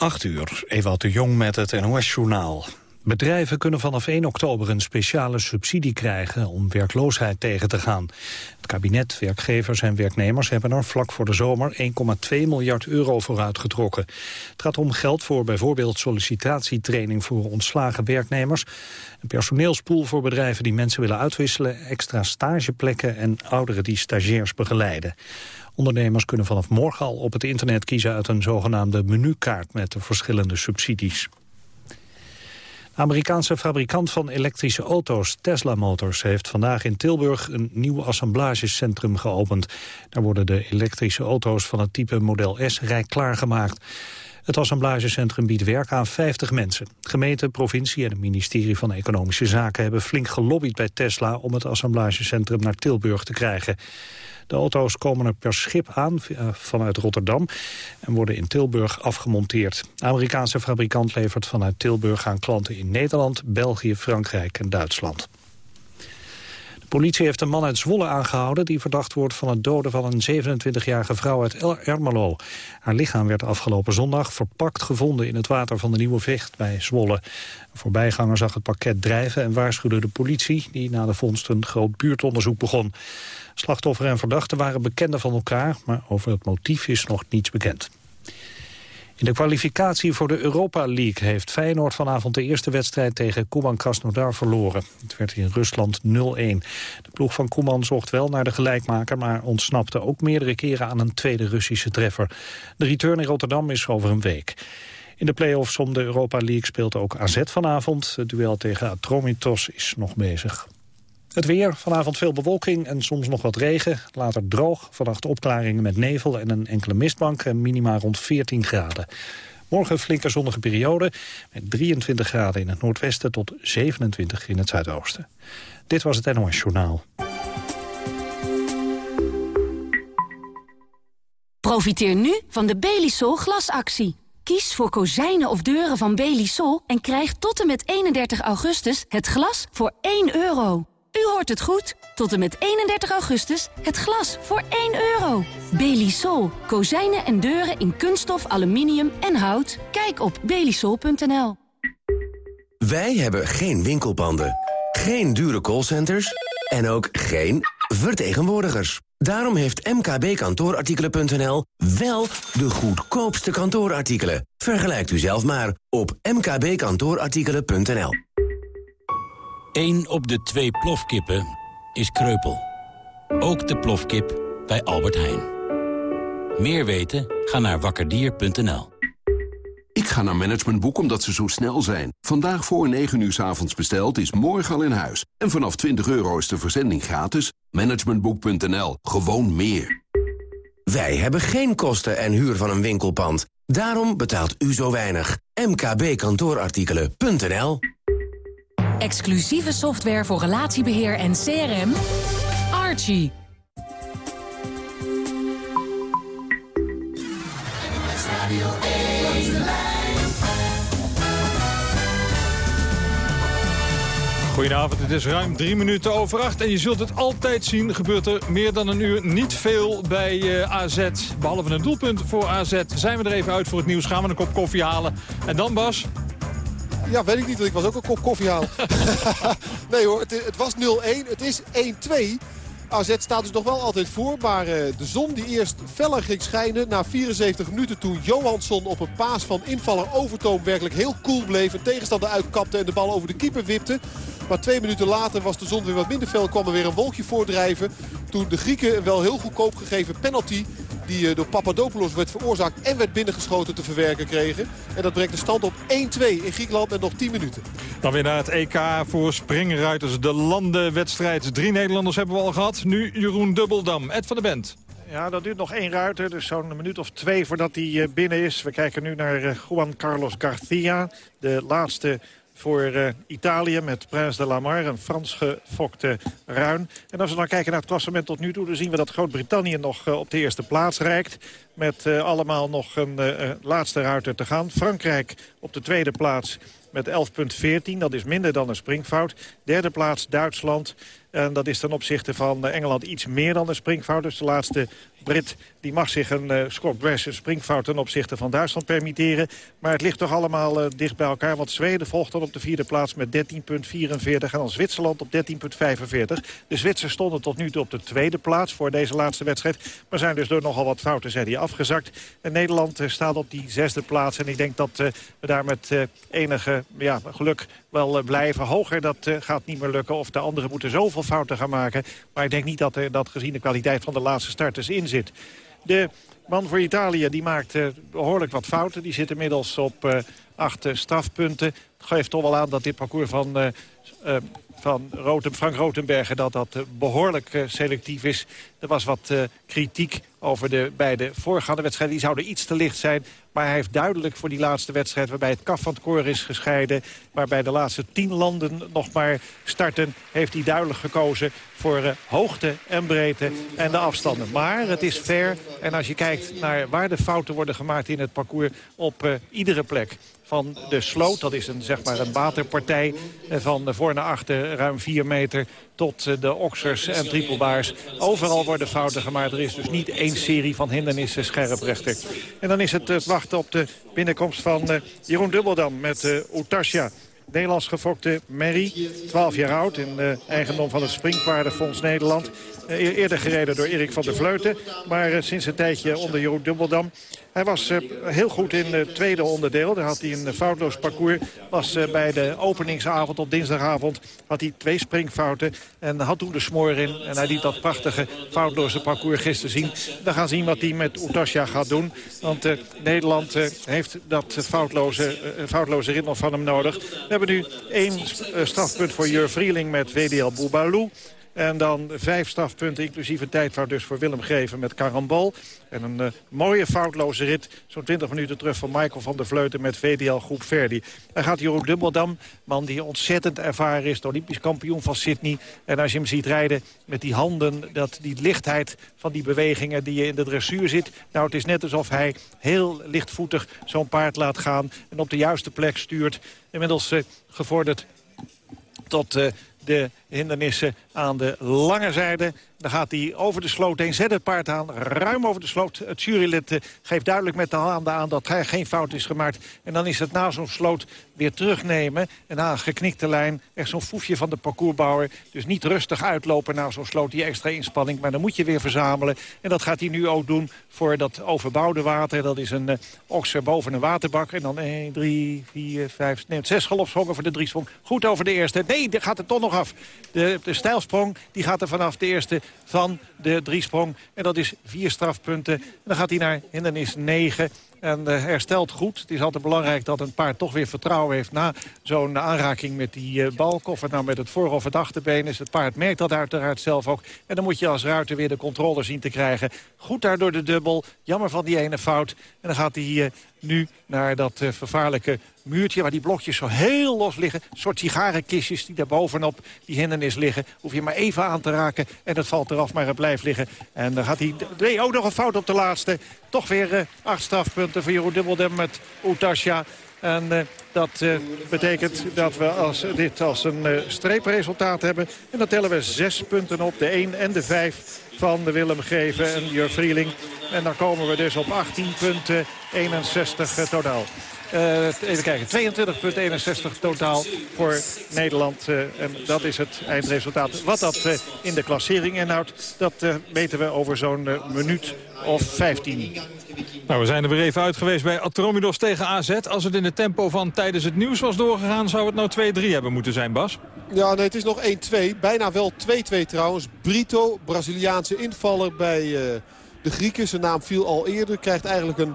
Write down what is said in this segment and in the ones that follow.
8 uur, Ewout de Jong met het NOS-journaal. Bedrijven kunnen vanaf 1 oktober een speciale subsidie krijgen om werkloosheid tegen te gaan. Het kabinet, werkgevers en werknemers hebben er vlak voor de zomer 1,2 miljard euro voor uitgetrokken. Het gaat om geld voor bijvoorbeeld sollicitatietraining voor ontslagen werknemers, een personeelspool voor bedrijven die mensen willen uitwisselen, extra stageplekken en ouderen die stagiairs begeleiden. Ondernemers kunnen vanaf morgen al op het internet kiezen uit een zogenaamde menukaart met de verschillende subsidies. Amerikaanse fabrikant van elektrische auto's, Tesla Motors, heeft vandaag in Tilburg een nieuw assemblegecentrum geopend. Daar worden de elektrische auto's van het type Model S rijk klaargemaakt. Het assemblagecentrum biedt werk aan 50 mensen. Gemeente, provincie en het ministerie van Economische Zaken hebben flink gelobbyd bij Tesla om het assemblagecentrum naar Tilburg te krijgen. De auto's komen er per schip aan eh, vanuit Rotterdam en worden in Tilburg afgemonteerd. De Amerikaanse fabrikant levert vanuit Tilburg aan klanten in Nederland, België, Frankrijk en Duitsland. De politie heeft een man uit Zwolle aangehouden... die verdacht wordt van het doden van een 27-jarige vrouw uit Ermelo. Haar lichaam werd afgelopen zondag verpakt gevonden... in het water van de Nieuwe Vecht bij Zwolle. Een voorbijganger zag het pakket drijven en waarschuwde de politie... die na de vondst een groot buurtonderzoek begon. Slachtoffer en verdachte waren bekenden van elkaar, maar over het motief is nog niets bekend. In de kwalificatie voor de Europa League heeft Feyenoord vanavond de eerste wedstrijd tegen Kuban Krasnodar verloren. Het werd in Rusland 0-1. De ploeg van Koeman zocht wel naar de gelijkmaker, maar ontsnapte ook meerdere keren aan een tweede Russische treffer. De return in Rotterdam is over een week. In de play-offs om de Europa League speelt ook AZ vanavond. Het duel tegen Atromitos is nog bezig. Het weer, vanavond veel bewolking en soms nog wat regen. Later droog, vannacht opklaringen met nevel en een enkele mistbank... en minima rond 14 graden. Morgen flinke zonnige periode met 23 graden in het noordwesten... tot 27 in het zuidoosten. Dit was het NOS Journaal. Profiteer nu van de Belisol glasactie. Kies voor kozijnen of deuren van Belisol en krijg tot en met 31 augustus het glas voor 1 euro. U hoort het goed. Tot en met 31 augustus het glas voor 1 euro. Belisol. Kozijnen en deuren in kunststof, aluminium en hout. Kijk op belisol.nl. Wij hebben geen winkelpanden, geen dure callcenters en ook geen vertegenwoordigers. Daarom heeft mkbkantoorartikelen.nl wel de goedkoopste kantoorartikelen. Vergelijkt u zelf maar op mkbkantoorartikelen.nl. Eén op de twee plofkippen is kreupel. Ook de plofkip bij Albert Heijn. Meer weten? Ga naar wakkerdier.nl. Ik ga naar Managementboek omdat ze zo snel zijn. Vandaag voor 9 uur s avonds besteld is morgen al in huis. En vanaf 20 euro is de verzending gratis. Managementboek.nl. Gewoon meer. Wij hebben geen kosten en huur van een winkelpand. Daarom betaalt u zo weinig. mkbkantoorartikelen.nl Exclusieve software voor relatiebeheer en CRM. Archie. Goedenavond, het is ruim drie minuten over acht. En je zult het altijd zien, gebeurt er meer dan een uur niet veel bij uh, AZ. Behalve een doelpunt voor AZ. Zijn we er even uit voor het nieuws, gaan we een kop koffie halen. En dan Bas, ja, weet ik niet, want ik was ook een kop koffie halen. nee hoor, het, het was 0-1, het is 1-2. AZ staat dus nog wel altijd voor. Maar uh, de zon die eerst feller ging schijnen na 74 minuten... toen Johansson op een paas van invaller Overtoom werkelijk heel cool bleef... een tegenstander uitkapte en de bal over de keeper wipte. Maar twee minuten later was de zon weer wat minder fel. kwam er weer een wolkje voordrijven. Toen de Grieken een wel heel goedkoop gegeven penalty die eh, door Papadopoulos werd veroorzaakt en werd binnengeschoten te verwerken kregen. En dat brengt de stand op 1-2 in Griekenland met nog 10 minuten. Dan weer naar het EK voor springruiters. De landenwedstrijd. Drie Nederlanders hebben we al gehad. Nu Jeroen Dubbeldam. Ed van de Bent. Ja, dat duurt nog één ruiter, dus zo'n minuut of twee voordat hij eh, binnen is. We kijken nu naar eh, Juan Carlos Garcia, de laatste voor uh, Italië met Prince de Lamar, een Frans gefokte ruin. En als we dan kijken naar het klassement tot nu toe... dan zien we dat Groot-Brittannië nog uh, op de eerste plaats rijkt. Met uh, allemaal nog een laatste ruiter te gaan. Frankrijk op de tweede plaats met 11,14. Dat is minder dan een springfout. Derde plaats Duitsland En dat is ten opzichte van Engeland iets meer dan een springfout. Dus de laatste Brit die mag zich een uh, Scott Brash springfout ten opzichte van Duitsland permitteren. Maar het ligt toch allemaal uh, dicht bij elkaar. Want Zweden volgt dan op de vierde plaats met 13,44. En dan Zwitserland op 13,45. De Zwitsers stonden tot nu toe op de tweede plaats voor deze laatste wedstrijd. Maar zijn dus door nogal wat fouten zijn die afgezakt. En Nederland uh, staat op die zesde plaats. En ik denk dat we daar met enige ja, geluk wel blijven. Hoger, dat gaat niet meer lukken. Of de anderen moeten zoveel fouten gaan maken. Maar ik denk niet dat er dat gezien de kwaliteit van de laatste starters in De man voor Italië die maakt uh, behoorlijk wat fouten. Die zit inmiddels op uh, acht uh, strafpunten. Het geeft toch wel aan dat dit parcours van, van Rotem, Frank Rotenbergen... dat dat behoorlijk selectief is. Er was wat kritiek over de beide voorgaande wedstrijden. Die zouden iets te licht zijn. Maar hij heeft duidelijk voor die laatste wedstrijd... waarbij het kaf van het koor is gescheiden... waarbij de laatste tien landen nog maar starten... heeft hij duidelijk gekozen voor hoogte en breedte en de afstanden. Maar het is fair. En als je kijkt naar waar de fouten worden gemaakt in het parcours... op iedere plek van de sloot. Dat is een, zeg maar een waterpartij van voor naar achter ruim 4 meter tot eh, de oksers en trippelbaars. Overal worden fouten gemaakt. Er is dus niet één serie van hindernissen scherprechter. En dan is het het wachten op de binnenkomst van Jeroen Dubbeldam met Utasja. Nederlands gefokte Mary, 12 jaar oud, in uh, eigendom van het Springpaardenfonds Nederland. Uh, eerder gereden door Erik van der Vleuten, maar sinds een tijdje onder Jeroen Dubbeldam. Hij was heel goed in het tweede onderdeel. Daar had hij een foutloos parcours. Was bij de openingsavond op dinsdagavond had hij twee springfouten. En had toen de smoor in. En hij liet dat prachtige foutloze parcours gisteren zien. We gaan zien wat hij met Utasja gaat doen. Want Nederland heeft dat foutloze, foutloze ritme van hem nodig. We hebben nu één strafpunt voor Jur Vrieling met VDL Boubalou. En dan vijf strafpunten, inclusief een dus voor Willem Geven met Karambol. En een uh, mooie foutloze rit, zo'n 20 minuten terug van Michael van der Vleuten met VDL Groep Verdi. Dan gaat Jeroen Dubbeldam, man die ontzettend ervaren is, de Olympisch kampioen van Sydney. En als je hem ziet rijden met die handen, dat, die lichtheid van die bewegingen die je in de dressuur zit. Nou, het is net alsof hij heel lichtvoetig zo'n paard laat gaan en op de juiste plek stuurt. Inmiddels uh, gevorderd tot uh, de hindernissen aan de lange zijde. Dan gaat hij over de sloot heen, zet het paard aan, ruim over de sloot. Het jurylid uh, geeft duidelijk met de handen aan dat er geen fout is gemaakt. En dan is het na zo'n sloot weer terugnemen. En na een geknikte lijn, echt zo'n foefje van de parcoursbouwer. Dus niet rustig uitlopen na zo'n sloot, die extra inspanning. Maar dan moet je weer verzamelen. En dat gaat hij nu ook doen voor dat overbouwde water. Dat is een uh, okser boven een waterbak. En dan 1, 3, 4, 5, nee, 6 galopsprongen voor de drie sprong. Goed over de eerste. Nee, daar gaat het toch nog af. De, de stijlsprong die gaat er vanaf de eerste van de driesprong. En dat is vier strafpunten. En dan gaat hij naar hindernis 9. En uh, herstelt goed. Het is altijd belangrijk dat een paard toch weer vertrouwen heeft... na zo'n aanraking met die uh, balk. Of het nou met het voor- of het achterbeen is. Het paard merkt dat uiteraard zelf ook. En dan moet je als ruiter weer de controle zien te krijgen. Goed daar door de dubbel. Jammer van die ene fout. En dan gaat hij hier nu naar dat uh, vervaarlijke muurtje... waar die blokjes zo heel los liggen. Een soort sigarenkistjes die daar bovenop die hindernis liggen. Hoef je maar even aan te raken en het valt eraf, maar het blijft liggen. En dan gaat hij... Nee, ook nog een fout op de laatste. Toch weer uh, acht strafpunten voor Jeroen Dubbeldem met Utasja. En uh, dat uh, betekent dat we als, dit als een uh, streepresultaat hebben. En dan tellen we zes punten op, de 1 en de 5 van de Willem Geven en Jur Vrieling. En dan komen we dus op 18 punten, 61 totaal. Uh, even kijken, 22,61 totaal voor Nederland. Uh, en dat is het eindresultaat. Wat dat uh, in de klassering inhoudt, dat weten we over zo'n minuut of 15. Nou, we zijn er weer even uit geweest bij Atromidos tegen AZ. Als het in het tempo van tijdens het nieuws was doorgegaan... zou het nou 2-3 hebben moeten zijn, Bas? Ja, nee, het is nog 1-2. Bijna wel 2-2 trouwens. Brito, Braziliaanse invaller bij de Grieken. Zijn naam viel al eerder. Krijgt eigenlijk een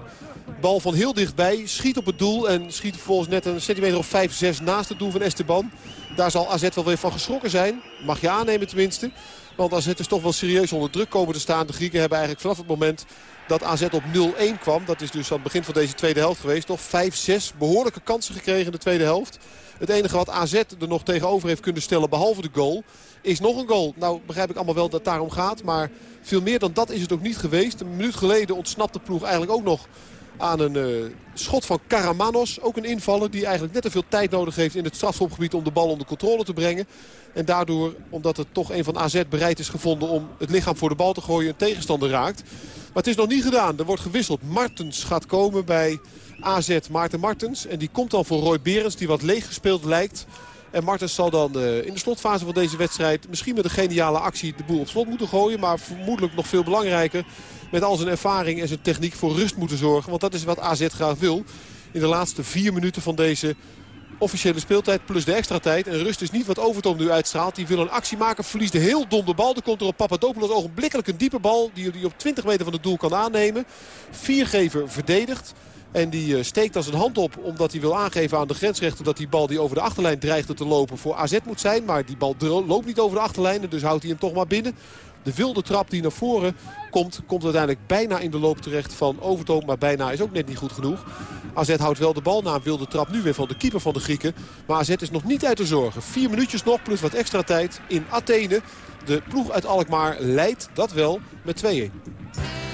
bal van heel dichtbij. Schiet op het doel en schiet vervolgens net een centimeter of 5, 6 naast het doel van Esteban. Daar zal AZ wel weer van geschrokken zijn. Mag je aannemen tenminste. Want AZ is toch wel serieus onder druk komen te staan. De Grieken hebben eigenlijk vanaf het moment dat AZ op 0-1 kwam. Dat is dus aan het begin van deze tweede helft geweest. Toch 5, 6 behoorlijke kansen gekregen in de tweede helft. Het enige wat AZ er nog tegenover heeft kunnen stellen, behalve de goal, is nog een goal. Nou begrijp ik allemaal wel dat het daarom gaat. Maar veel meer dan dat is het ook niet geweest. Een minuut geleden ontsnapt de ploeg eigenlijk ook nog aan een uh, schot van Karamanos. Ook een invaller die eigenlijk net te veel tijd nodig heeft in het strafschopgebied om de bal onder controle te brengen. En daardoor, omdat het toch een van AZ bereid is gevonden om het lichaam voor de bal te gooien, een tegenstander raakt. Maar het is nog niet gedaan. Er wordt gewisseld. Martens gaat komen bij AZ. Maarten Martens. En die komt dan voor Roy Berens die wat leeg gespeeld lijkt. En Martens zal dan uh, in de slotfase van deze wedstrijd... misschien met een geniale actie de boel op slot moeten gooien. Maar vermoedelijk nog veel belangrijker... met al zijn ervaring en zijn techniek voor rust moeten zorgen. Want dat is wat AZ graag wil. In de laatste vier minuten van deze officiële speeltijd plus de extra tijd. En rust is niet wat Overton nu uitstraalt. Die wil een actie maken, verliest de heel dom de bal. Er komt er op Papadopoulos ogenblikkelijk een diepe bal... die hij op 20 meter van het doel kan aannemen. Viergever verdedigt. En die eh, steekt als een hand op omdat hij wil aangeven aan de grensrechter... dat die bal die over de achterlijn dreigde te lopen voor AZ moet zijn. Maar die bal loopt niet over de achterlijn. Dus houdt hij hem toch maar binnen. De wilde trap die naar voren komt, komt uiteindelijk bijna in de loop terecht van Overtoom. Maar bijna is ook net niet goed genoeg. AZ houdt wel de bal na een wilde trap nu weer van de keeper van de Grieken. Maar AZ is nog niet uit de zorgen. Vier minuutjes nog plus wat extra tijd in Athene. De ploeg uit Alkmaar leidt dat wel met 2-1.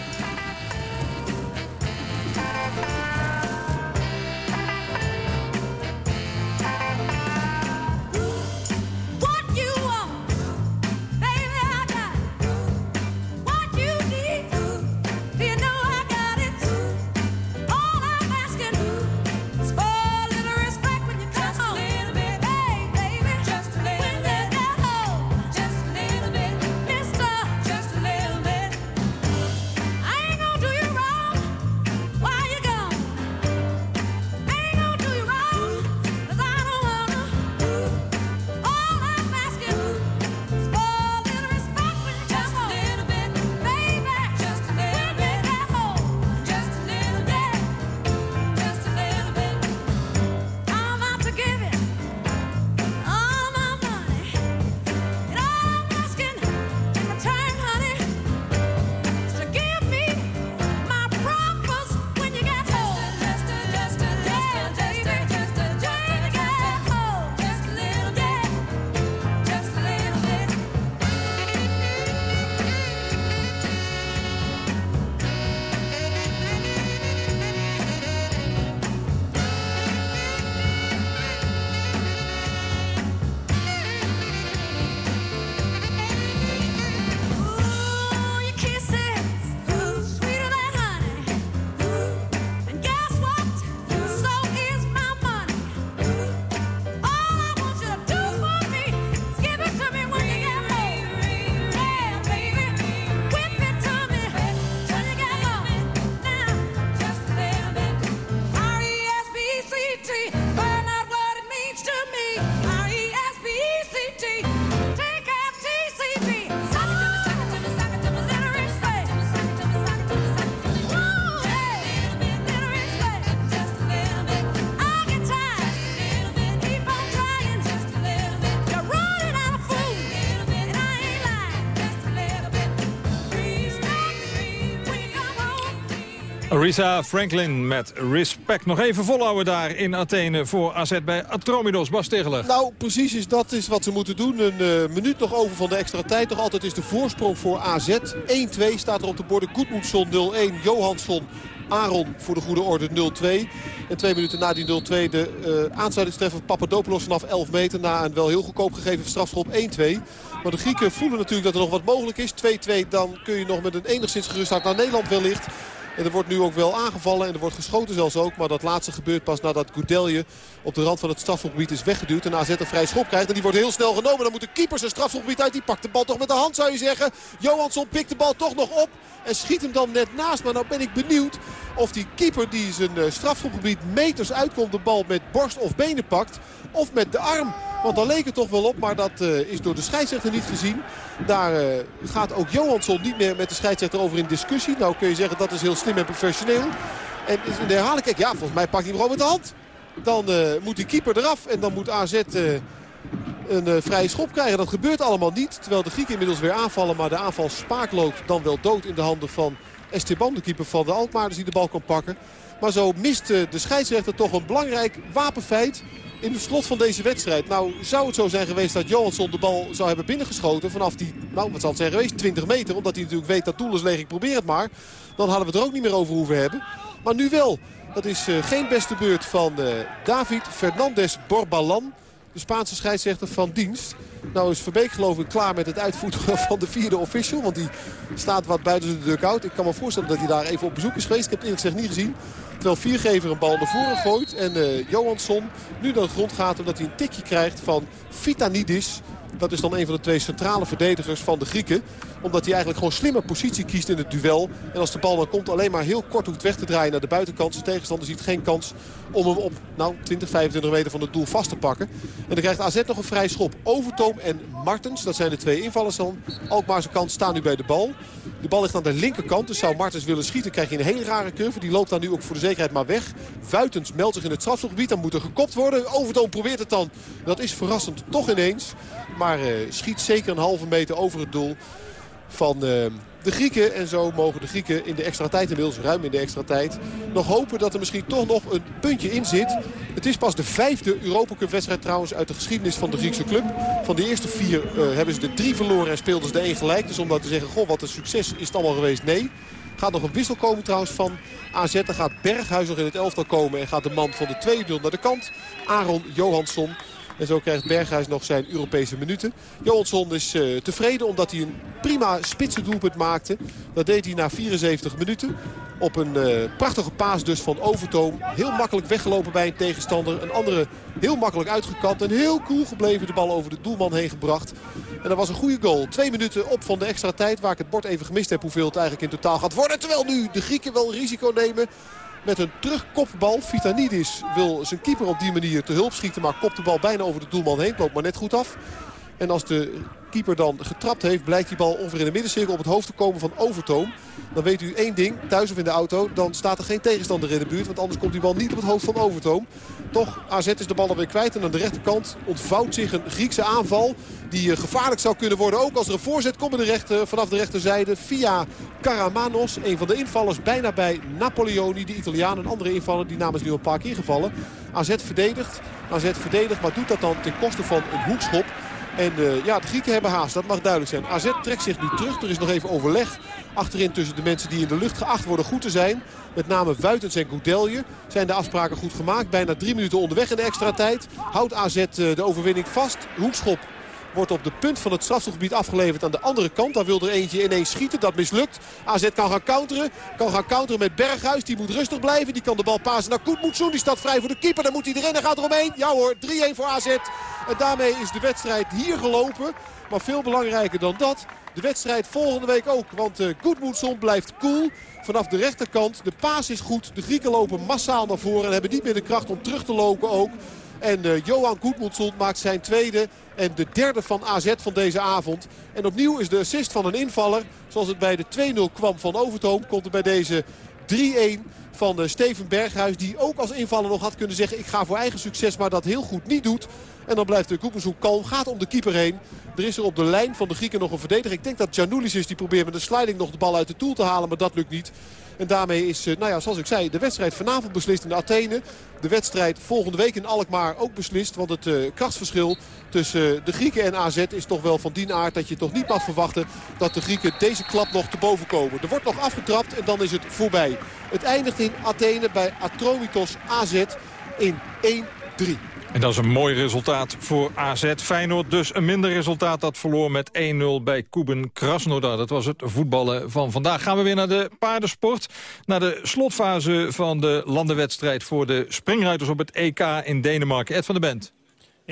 Risa Franklin met respect. Nog even volhouden daar in Athene voor AZ bij Atromidos. Bas Tegeler. Nou, precies is dat is wat ze moeten doen. Een uh, minuut nog over van de extra tijd. Nog altijd is de voorsprong voor AZ. 1-2 staat er op de borden. Goedmoedson 0-1. Johansson Aaron voor de goede orde 0-2. En twee minuten na die 0-2 de uh, aansluitingstreffer Papadopoulos vanaf 11 meter. Na een wel heel goedkoop gegeven strafschop 1-2. Maar de Grieken voelen natuurlijk dat er nog wat mogelijk is. 2-2 dan kun je nog met een enigszins gerust hart naar Nederland wellicht. En er wordt nu ook wel aangevallen en er wordt geschoten zelfs ook. Maar dat laatste gebeurt pas nadat Goudelje op de rand van het strafschopgebied is weggeduwd. En AZ een vrij schop krijgt en die wordt heel snel genomen. Dan moet de keeper zijn strafschopgebied uit. Die pakt de bal toch met de hand zou je zeggen. Johansson pikt de bal toch nog op en schiet hem dan net naast. Maar nou ben ik benieuwd of die keeper die zijn eh, strafschopgebied meters uitkomt de bal met borst of benen pakt. Of met de arm. Want dan leek het toch wel op, maar dat uh, is door de scheidsrechter niet gezien. Daar uh, gaat ook Johansson niet meer met de scheidsrechter over in discussie. Nou kun je zeggen dat is heel slim en professioneel. En in de herhaling, kijk, ja, volgens mij pakt hij hem gewoon met de hand. Dan uh, moet die keeper eraf en dan moet AZ een vrije schop krijgen. Dat gebeurt allemaal niet. Terwijl de Grieken inmiddels weer aanvallen. Maar de aanval spaak loopt dan wel dood in de handen van Esteban. De keeper van de Alkmaarders die de bal kan pakken. Maar zo mist de scheidsrechter toch een belangrijk wapenfeit in het slot van deze wedstrijd. Nou zou het zo zijn geweest dat Johansson de bal zou hebben binnengeschoten vanaf die, nou wat zal het zijn geweest, 20 meter. Omdat hij natuurlijk weet dat doel is leeg, probeer het maar. Dan hadden we het er ook niet meer over hoeven hebben. Maar nu wel. Dat is geen beste beurt van David Fernandez Borbalan. De Spaanse scheidsrechter van dienst. Nou is Verbeek geloof ik klaar met het uitvoeren van de vierde official. Want die staat wat buiten de dugout. Ik kan me voorstellen dat hij daar even op bezoek is geweest. Ik heb het eerlijk gezegd niet gezien. Terwijl Viergever een bal naar voren gooit. En uh, Johansson nu de grond gaat omdat hij een tikje krijgt van Vitanidis. Dat is dan een van de twee centrale verdedigers van de Grieken. Omdat hij eigenlijk gewoon slimmer positie kiest in het duel. En als de bal dan komt alleen maar heel kort hoeft weg te draaien naar de buitenkant. Zijn tegenstander ziet geen kans om hem op nou, 20, 25 meter van het doel vast te pakken. En dan krijgt AZ nog een vrij schop. Overtoom en Martens, dat zijn de twee invallers dan. Alkmaarse kant staan nu bij de bal. De bal ligt aan de linkerkant, dus zou Martens willen schieten... krijg je een hele rare curve. Die loopt dan nu ook voor de zekerheid maar weg. Vuitens meldt zich in het strafschopgebied. Dan moet er gekopt worden. Overtoom probeert het dan. Dat is verrassend toch ineens. Maar uh, schiet zeker een halve meter over het doel van... Uh, de Grieken. En zo mogen de Grieken in de extra tijd, inmiddels ruim in de extra tijd... nog hopen dat er misschien toch nog een puntje in zit. Het is pas de vijfde Europacup wedstrijd trouwens uit de geschiedenis van de Griekse club. Van de eerste vier uh, hebben ze de drie verloren en speelden ze de één gelijk. Dus om dat te zeggen, goh, wat een succes is het allemaal geweest, nee. Gaat nog een wissel komen trouwens van AZ. Dan gaat Berghuis nog in het elftal komen. En gaat de man van de 2-0 naar de kant. Aaron Johansson. En zo krijgt Berghuis nog zijn Europese minuten. Johansson is uh, tevreden omdat hij een prima spitse doelpunt maakte. Dat deed hij na 74 minuten. Op een uh, prachtige paas dus van Overtoom. Heel makkelijk weggelopen bij een tegenstander. Een andere heel makkelijk uitgekapt. En heel cool gebleven de bal over de doelman heen gebracht. En dat was een goede goal. Twee minuten op van de extra tijd. Waar ik het bord even gemist heb hoeveel het eigenlijk in totaal gaat worden. Terwijl nu de Grieken wel risico nemen met een terugkopbal. Vitanidis wil zijn keeper op die manier te hulp schieten. Maar kopt de bal bijna over de doelman heen. Loopt maar net goed af. En als de keeper dan getrapt heeft, blijkt die bal ongeveer in de middencirkel op het hoofd te komen van Overtoom. Dan weet u één ding, thuis of in de auto, dan staat er geen tegenstander in de buurt. Want anders komt die bal niet op het hoofd van Overtoom. Toch, AZ is de bal alweer kwijt. En aan de rechterkant ontvouwt zich een Griekse aanval. Die gevaarlijk zou kunnen worden. Ook als er een voorzet komt de rechter, vanaf de rechterzijde. Via Karamanos. Een van de invallers bijna bij Napoleoni. De Italiaan. Een andere invaller. Die naam is nu een paar keer. AZ verdedigt. AZ verdedigt. Maar doet dat dan ten koste van een hoekschop. En uh, ja, de Grieken hebben haast. Dat mag duidelijk zijn. AZ trekt zich nu terug. Er is nog even overleg achterin tussen de mensen die in de lucht geacht worden goed te zijn. Met name Wuitens en Goudelje zijn de afspraken goed gemaakt. Bijna drie minuten onderweg in de extra tijd. Houdt AZ eh, de overwinning vast. Hoekschop wordt op de punt van het strafschopgebied afgeleverd aan de andere kant. Daar wil er eentje ineens schieten. Dat mislukt. AZ kan gaan counteren. Kan gaan counteren met Berghuis. Die moet rustig blijven. Die kan de bal pasen naar Koetmoetsoen. Die staat vrij voor de keeper. Dan moet hij erin en gaat eromheen. Ja hoor, 3-1 voor AZ. En daarmee is de wedstrijd hier gelopen. Maar veel belangrijker dan dat. De wedstrijd volgende week ook. Want uh, blijft cool. Vanaf de rechterkant. De paas is goed. De Grieken lopen massaal naar voren. En hebben niet meer de kracht om terug te lopen ook. En uh, Johan Goedmoedson maakt zijn tweede en de derde van AZ van deze avond. En opnieuw is de assist van een invaller. Zoals het bij de 2-0 kwam van Overtoom. Komt er bij deze 3-1 van uh, Steven Berghuis. Die ook als invaller nog had kunnen zeggen ik ga voor eigen succes. Maar dat heel goed niet doet. En dan blijft de Koepershoek kalm. Gaat om de keeper heen. Er is er op de lijn van de Grieken nog een verdediger. Ik denk dat Janoulis is die probeert met een sliding nog de bal uit de toel te halen. Maar dat lukt niet. En daarmee is, nou ja, zoals ik zei, de wedstrijd vanavond beslist in Athene. De wedstrijd volgende week in Alkmaar ook beslist. Want het uh, krachtsverschil tussen de Grieken en AZ is toch wel van die aard... dat je toch niet mag verwachten dat de Grieken deze klap nog te boven komen. Er wordt nog afgetrapt en dan is het voorbij. Het eindigt in Athene bij Atromitos AZ in 1-3. En dat is een mooi resultaat voor AZ. Feyenoord dus een minder resultaat dat verloor met 1-0 bij Kuben Krasnodar. Dat was het voetballen van vandaag. Gaan we weer naar de paardensport. Naar de slotfase van de landenwedstrijd voor de springruiters op het EK in Denemarken. Ed van der Bent.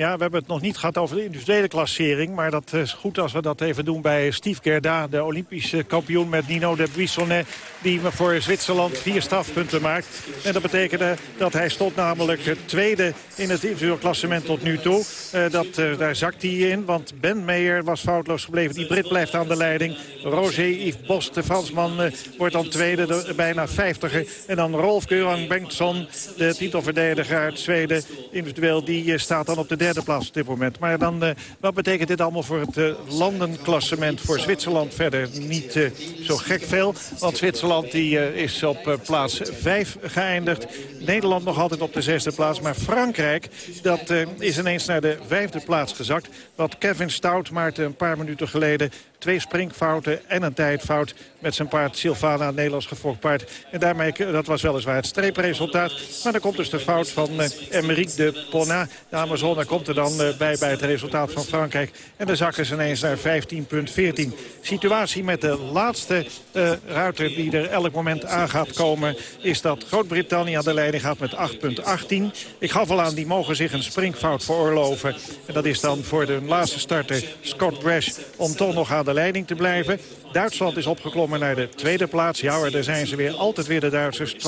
Ja, we hebben het nog niet gehad over de individuele klassering. Maar dat is goed als we dat even doen bij Steve Gerda, de Olympische kampioen met Nino de Buissonnet. Die voor Zwitserland vier strafpunten maakt. En dat betekende dat hij stond namelijk tweede in het individueel klassement tot nu toe. Uh, dat, uh, daar zakt hij in, want Ben Meijer was foutloos gebleven. Die Brit blijft aan de leiding. Roger Yves Bos, de Fransman, uh, wordt dan tweede, de, bijna vijftiger. En dan Rolf Keurang Bengtsson, de titelverdediger uit Zweden, individueel, die staat dan op de derde derde plaats op dit moment. Maar dan, wat betekent dit allemaal voor het landenklassement voor Zwitserland? Verder niet zo gek veel. Want Zwitserland die, is op plaats 5 geëindigd. Nederland nog altijd op de zesde plaats. Maar Frankrijk dat, is ineens naar de vijfde plaats gezakt. Wat Kevin Stout maakte een paar minuten geleden Twee springfouten en een tijdfout met zijn paard Silvana, een Nederlands gefokt paard. En daarmee, dat was weliswaar het streepresultaat. Maar dan komt dus de fout van uh, Emeric de Ponna. De Amazone komt er dan uh, bij bij het resultaat van Frankrijk. En de zakken ze ineens naar 15.14. Situatie met de laatste uh, ruiter die er elk moment aan gaat komen... is dat Groot-Brittannië aan de leiding gaat met 8.18. Ik gaf al aan, die mogen zich een springfout veroorloven. En dat is dan voor de laatste starter Scott Brash... om toch nog aan de leiding te blijven. Duitsland is opgeklommen naar de tweede plaats. Ja, daar zijn ze weer. Altijd weer de Duitsers. 12,77.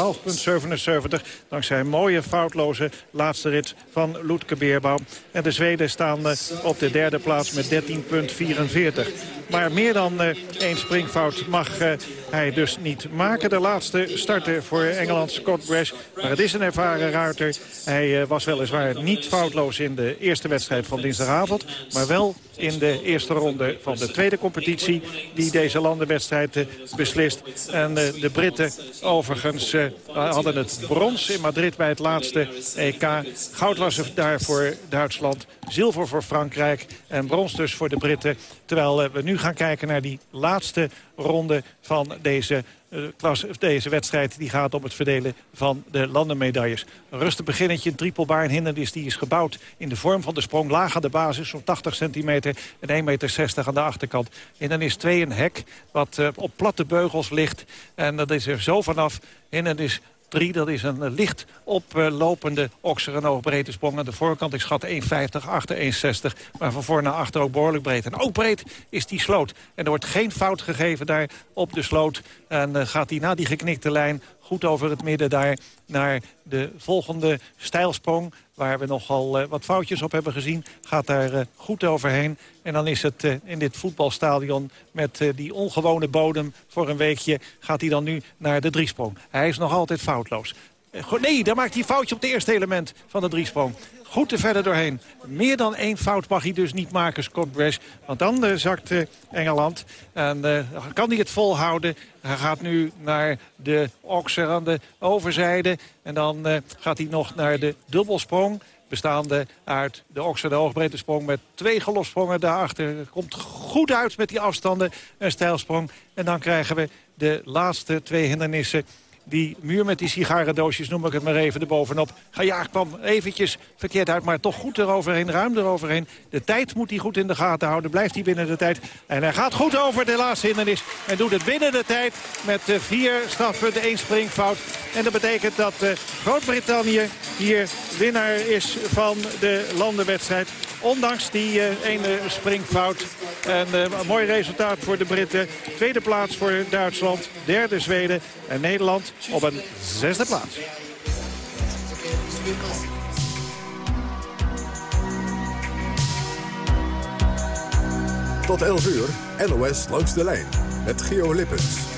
Dankzij een mooie foutloze laatste rit van Loetke Beerbaum. En de Zweden staan uh, op de derde plaats met 13,44. Maar meer dan uh, één springfout mag uh, hij dus niet maken. De laatste starter voor Engeland, Scott Brash. Maar het is een ervaren ruiter. Hij was weliswaar niet foutloos in de eerste wedstrijd van dinsdagavond. Maar wel in de eerste ronde van de tweede competitie die deze landenwedstrijd uh, beslist. En uh, de Britten overigens uh, hadden het brons in Madrid bij het laatste EK. Goud was er daar voor Duitsland, zilver voor Frankrijk en brons dus voor de Britten. Terwijl we nu gaan kijken naar die laatste ronde van deze uh, deze wedstrijd die gaat om het verdelen van de landenmedailles. Een rustig beginnetje, een trippelbaar. Een hindernis die is gebouwd in de vorm van de sprong. Laag aan de basis, zo'n 80 centimeter en 1,60 meter aan de achterkant. En dan is twee een hek wat uh, op platte beugels ligt. En dat is er zo vanaf. Hindernis 3. Dat is een licht oplopende okser en oogbreedte sprong. Aan de voorkant, ik schat 1,50, achter 1,60. Maar van voor naar achter ook behoorlijk breed. En ook breed is die sloot. En er wordt geen fout gegeven daar op de sloot. En uh, gaat hij na die geknikte lijn goed over het midden daar naar de volgende stijlsprong. Waar we nogal uh, wat foutjes op hebben gezien. Gaat daar uh, goed overheen. En dan is het uh, in dit voetbalstadion met die ongewone bodem voor een weekje... gaat hij dan nu naar de driesprong. Hij is nog altijd foutloos. Nee, daar maakt hij foutje op het eerste element van de driesprong. Goed er verder doorheen. Meer dan één fout mag hij dus niet maken, Scott Brash. Want dan uh, zakt uh, Engeland. En uh, kan hij het volhouden. Hij gaat nu naar de okser aan de overzijde. En dan gaat hij nog naar de dubbelsprong. Bestaande uit de okser de hoogbreedte sprong met twee gelofsprongen daarachter. Komt goed uit met die afstanden. Een stijlsprong. En dan krijgen we de laatste twee hindernissen die muur met die sigarendoosjes, noem ik het maar even, erbovenop. Gejaagd kwam eventjes verkeerd uit, maar toch goed eroverheen, ruim eroverheen. De tijd moet hij goed in de gaten houden, blijft hij binnen de tijd. En hij gaat goed over de laatste hindernis en doet het binnen de tijd met vier strafpunten, één springfout. En dat betekent dat uh, Groot-Brittannië hier winnaar is van de landenwedstrijd. Ondanks die uh, ene springfout. En uh, een mooi resultaat voor de Britten. Tweede plaats voor Duitsland, derde Zweden en Nederland op een zesde plaats. Tot 11 uur, NOS langs de lijn met Geo Lippens.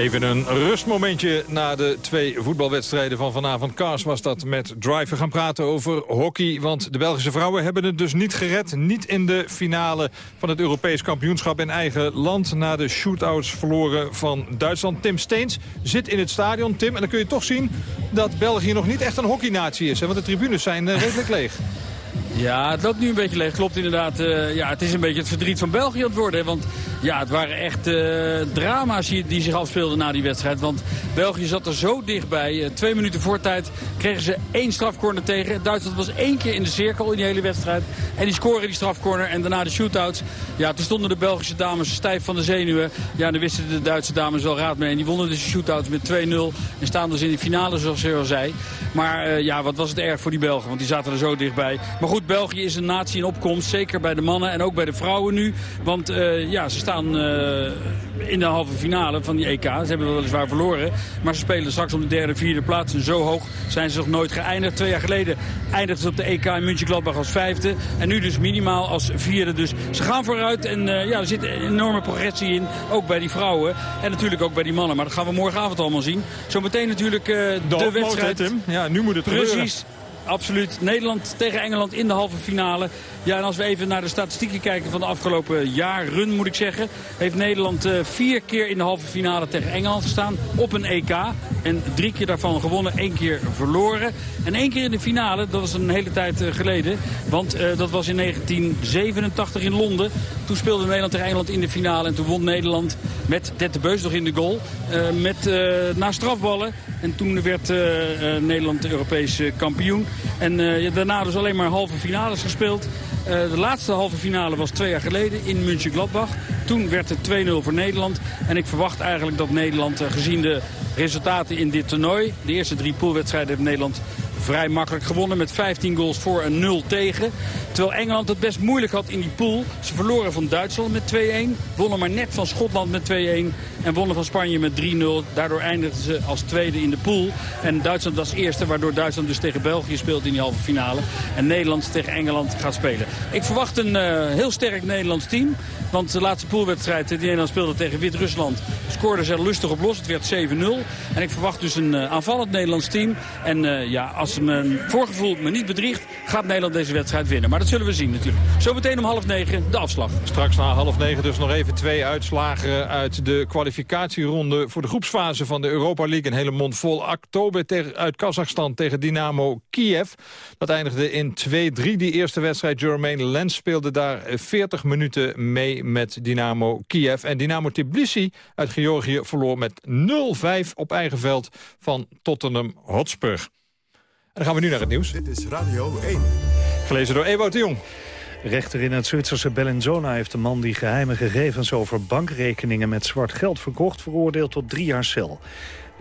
Even een rustmomentje na de twee voetbalwedstrijden van vanavond. Kaas was dat met Drive. We gaan praten over hockey, want de Belgische vrouwen hebben het dus niet gered. Niet in de finale van het Europees kampioenschap in eigen land. Na de shootouts verloren van Duitsland. Tim Steens zit in het stadion. Tim, en dan kun je toch zien dat België nog niet echt een hockeynatie is. Hè? Want de tribunes zijn eh, redelijk leeg. Ja, het loopt nu een beetje leeg. Klopt inderdaad. eh, ja, het is een beetje het verdriet van België aan het worden. Want ja, het waren echt eh, drama's die, zich afspeelden na die wedstrijd. Want België zat er zo dichtbij. Eh, twee minuten voor tijd kregen ze één strafcorner tegen. Duitsland was één keer in de cirkel in die hele wedstrijd. En die scoren die strafcorner en daarna de shootouts. Ja, toen stonden de Belgische dames stijf van de zenuwen. Ja, daar wisten de Duitse dames wel raad mee. En die wonnen dus de shootouts met 2-0. En staan dus in de finale, zoals je al zei. Maar ja, wat was het erg voor die Belgen. Want die zaten er zo dichtbij. Maar goed, België is een natie in opkomst. Zeker bij de mannen en ook bij de vrouwen nu. Want eh, ja, ze staan eh, in de halve finale van die EK. Ze hebben weliswaar verloren. Maar ze spelen straks om de derde, vierde plaats. En zo hoog zijn ze nog nooit geëindigd. Twee jaar geleden eindigden ze op de EK in München-Gladbach als vijfde. En nu dus minimaal als vierde. Dus ze gaan vooruit. En eh, ja, er zit een enorme progressie in. Ook bij die vrouwen. En natuurlijk ook bij die mannen. Maar dat gaan we morgenavond allemaal zien. Zometeen natuurlijk de, hè, wedstrijd. Tim? Ja, nu moet het gebeuren. Absoluut. Nederland tegen Engeland in de halve finale. Ja, en als we even naar de statistieken kijken van de afgelopen jaren, moet ik zeggen. Heeft Nederland eh, vier keer in de halve finale tegen Engeland gestaan op een EK. En drie keer daarvan gewonnen, één keer verloren. En één keer in de finale, dat was een hele tijd eh, geleden. Want eh, dat was in 1987 in Londen. Toen speelde Nederland tegen Engeland in de finale. En toen won Nederland met Dette Beus nog in de goal. eh, met, eh, na strafballen. En toen werd eh, eh, Nederland Europees kampioen. En eh, daarna dus alleen maar halve finales gespeeld. De laatste halve finale was twee jaar geleden in München-Gladbach. Toen werd het 2-0 voor Nederland. En ik verwacht eigenlijk dat Nederland, gezien de resultaten in dit toernooi... de eerste drie poolwedstrijden heeft Nederland vrij makkelijk gewonnen met 15 goals voor en 0 tegen. Terwijl Engeland het best moeilijk had in die pool. Ze verloren van Duitsland met 2-1. Wonnen maar net van Schotland met 2-1. En wonnen van Spanje met 3-0. Daardoor eindigden ze als tweede in de pool. En Duitsland als eerste, waardoor Duitsland dus tegen België speelt in die halve finale. En Nederland tegen Engeland gaat spelen. Ik verwacht een eh, heel sterk Nederlands team. Want de laatste poolwedstrijd die Nederland speelde tegen Wit-Rusland... scoorden ze lustig op los. Het werd 7-0. En ik verwacht dus een eh, aanvallend Nederlands team. En eh, ja, als mijn voorgevoel me niet bedriegt... gaat Nederland deze wedstrijd winnen. Maar dat zullen we zien natuurlijk. Zometeen om half negen de afslag. Straks na half negen dus nog even twee uitslagen uit de kwalificatieronde voor de groepsfase van de Europa League. Een hele mond vol. Oktober uit Kazachstan tegen Dynamo Kiev. Dat eindigde in 2-3 die eerste wedstrijd. Jermaine Lens speelde daar 40 minuten mee met Dynamo Kiev. En Dynamo Tbilisi uit Georgië verloor met 0-5 op eigen veld van Tottenham Hotspur. Dan gaan we nu naar het nieuws. Dit is Radio 1. Gelezen door Ewout de Jong. Rechter in het Zwitserse Bellinzona heeft de man die geheime gegevens over bankrekeningen met zwart geld verkocht veroordeeld tot drie jaar cel.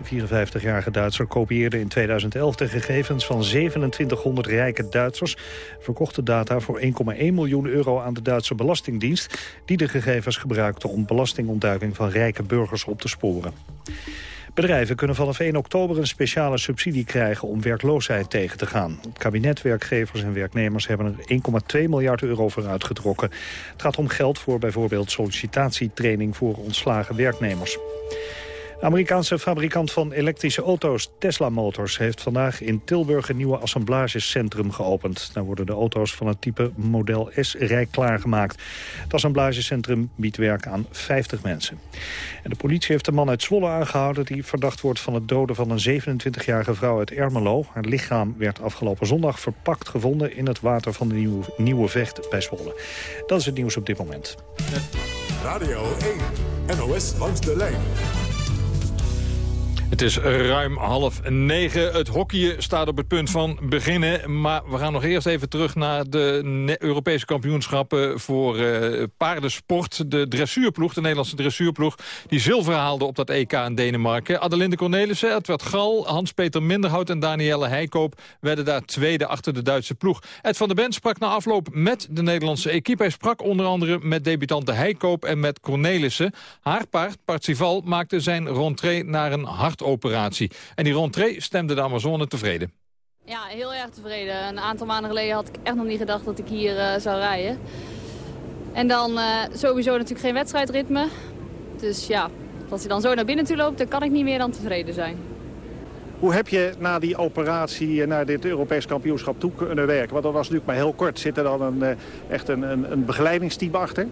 De 54-jarige Duitser kopieerde in 2011 de gegevens van 2700 rijke Duitsers, verkocht de data voor 1,1 miljoen euro aan de Duitse Belastingdienst, die de gegevens gebruikte om belastingontduiking van rijke burgers op te sporen. Bedrijven kunnen vanaf 1 oktober een speciale subsidie krijgen om werkloosheid tegen te gaan. Het kabinet, werkgevers en werknemers hebben er 1,2 miljard euro voor uitgetrokken. Het gaat om geld voor bijvoorbeeld sollicitatietraining voor ontslagen werknemers. Amerikaanse fabrikant van elektrische auto's Tesla Motors heeft vandaag in Tilburg een nieuwe assemblagescentrum geopend. Daar worden de auto's van het type Model S rijk klaargemaakt. Het assemblagescentrum biedt werk aan 50 mensen. En de politie heeft de man uit Zwolle aangehouden die verdacht wordt van het doden van een 27-jarige vrouw uit Ermelo. Haar lichaam werd afgelopen zondag verpakt gevonden in het water van de nieuwe Vecht bij Zwolle. Dat is het nieuws op dit moment. Radio 1. NOS langs de lijn. Het is ruim half negen. Het hockeyen staat op het punt van beginnen. Maar we gaan nog eerst even terug naar de Europese kampioenschappen voor uh, paardensport. De dressuurploeg, de Nederlandse dressuurploeg, die zilver haalde op dat EK in Denemarken. Adelinde Cornelissen, Edward Gal, Hans-Peter Minderhout en Danielle Heikoop werden daar tweede achter de Duitse ploeg. Ed van der Bent sprak na afloop met de Nederlandse equipe. Hij sprak onder andere met debutante Heikoop en met Cornelissen. Haar paard, Partsival, maakte zijn rentree naar een hart operatie. En die rentree stemde de Amazone tevreden. Ja, heel erg tevreden. Een aantal maanden geleden had ik echt nog niet gedacht dat ik hier uh, zou rijden. En dan uh, sowieso natuurlijk geen wedstrijdritme. Dus ja, als hij dan zo naar binnen toe loopt, dan kan ik niet meer dan tevreden zijn. Hoe heb je na die operatie naar dit Europees kampioenschap toe kunnen werken? Want dat was natuurlijk maar heel kort. Zit er dan een, echt een, een, een begeleidingsteam achter?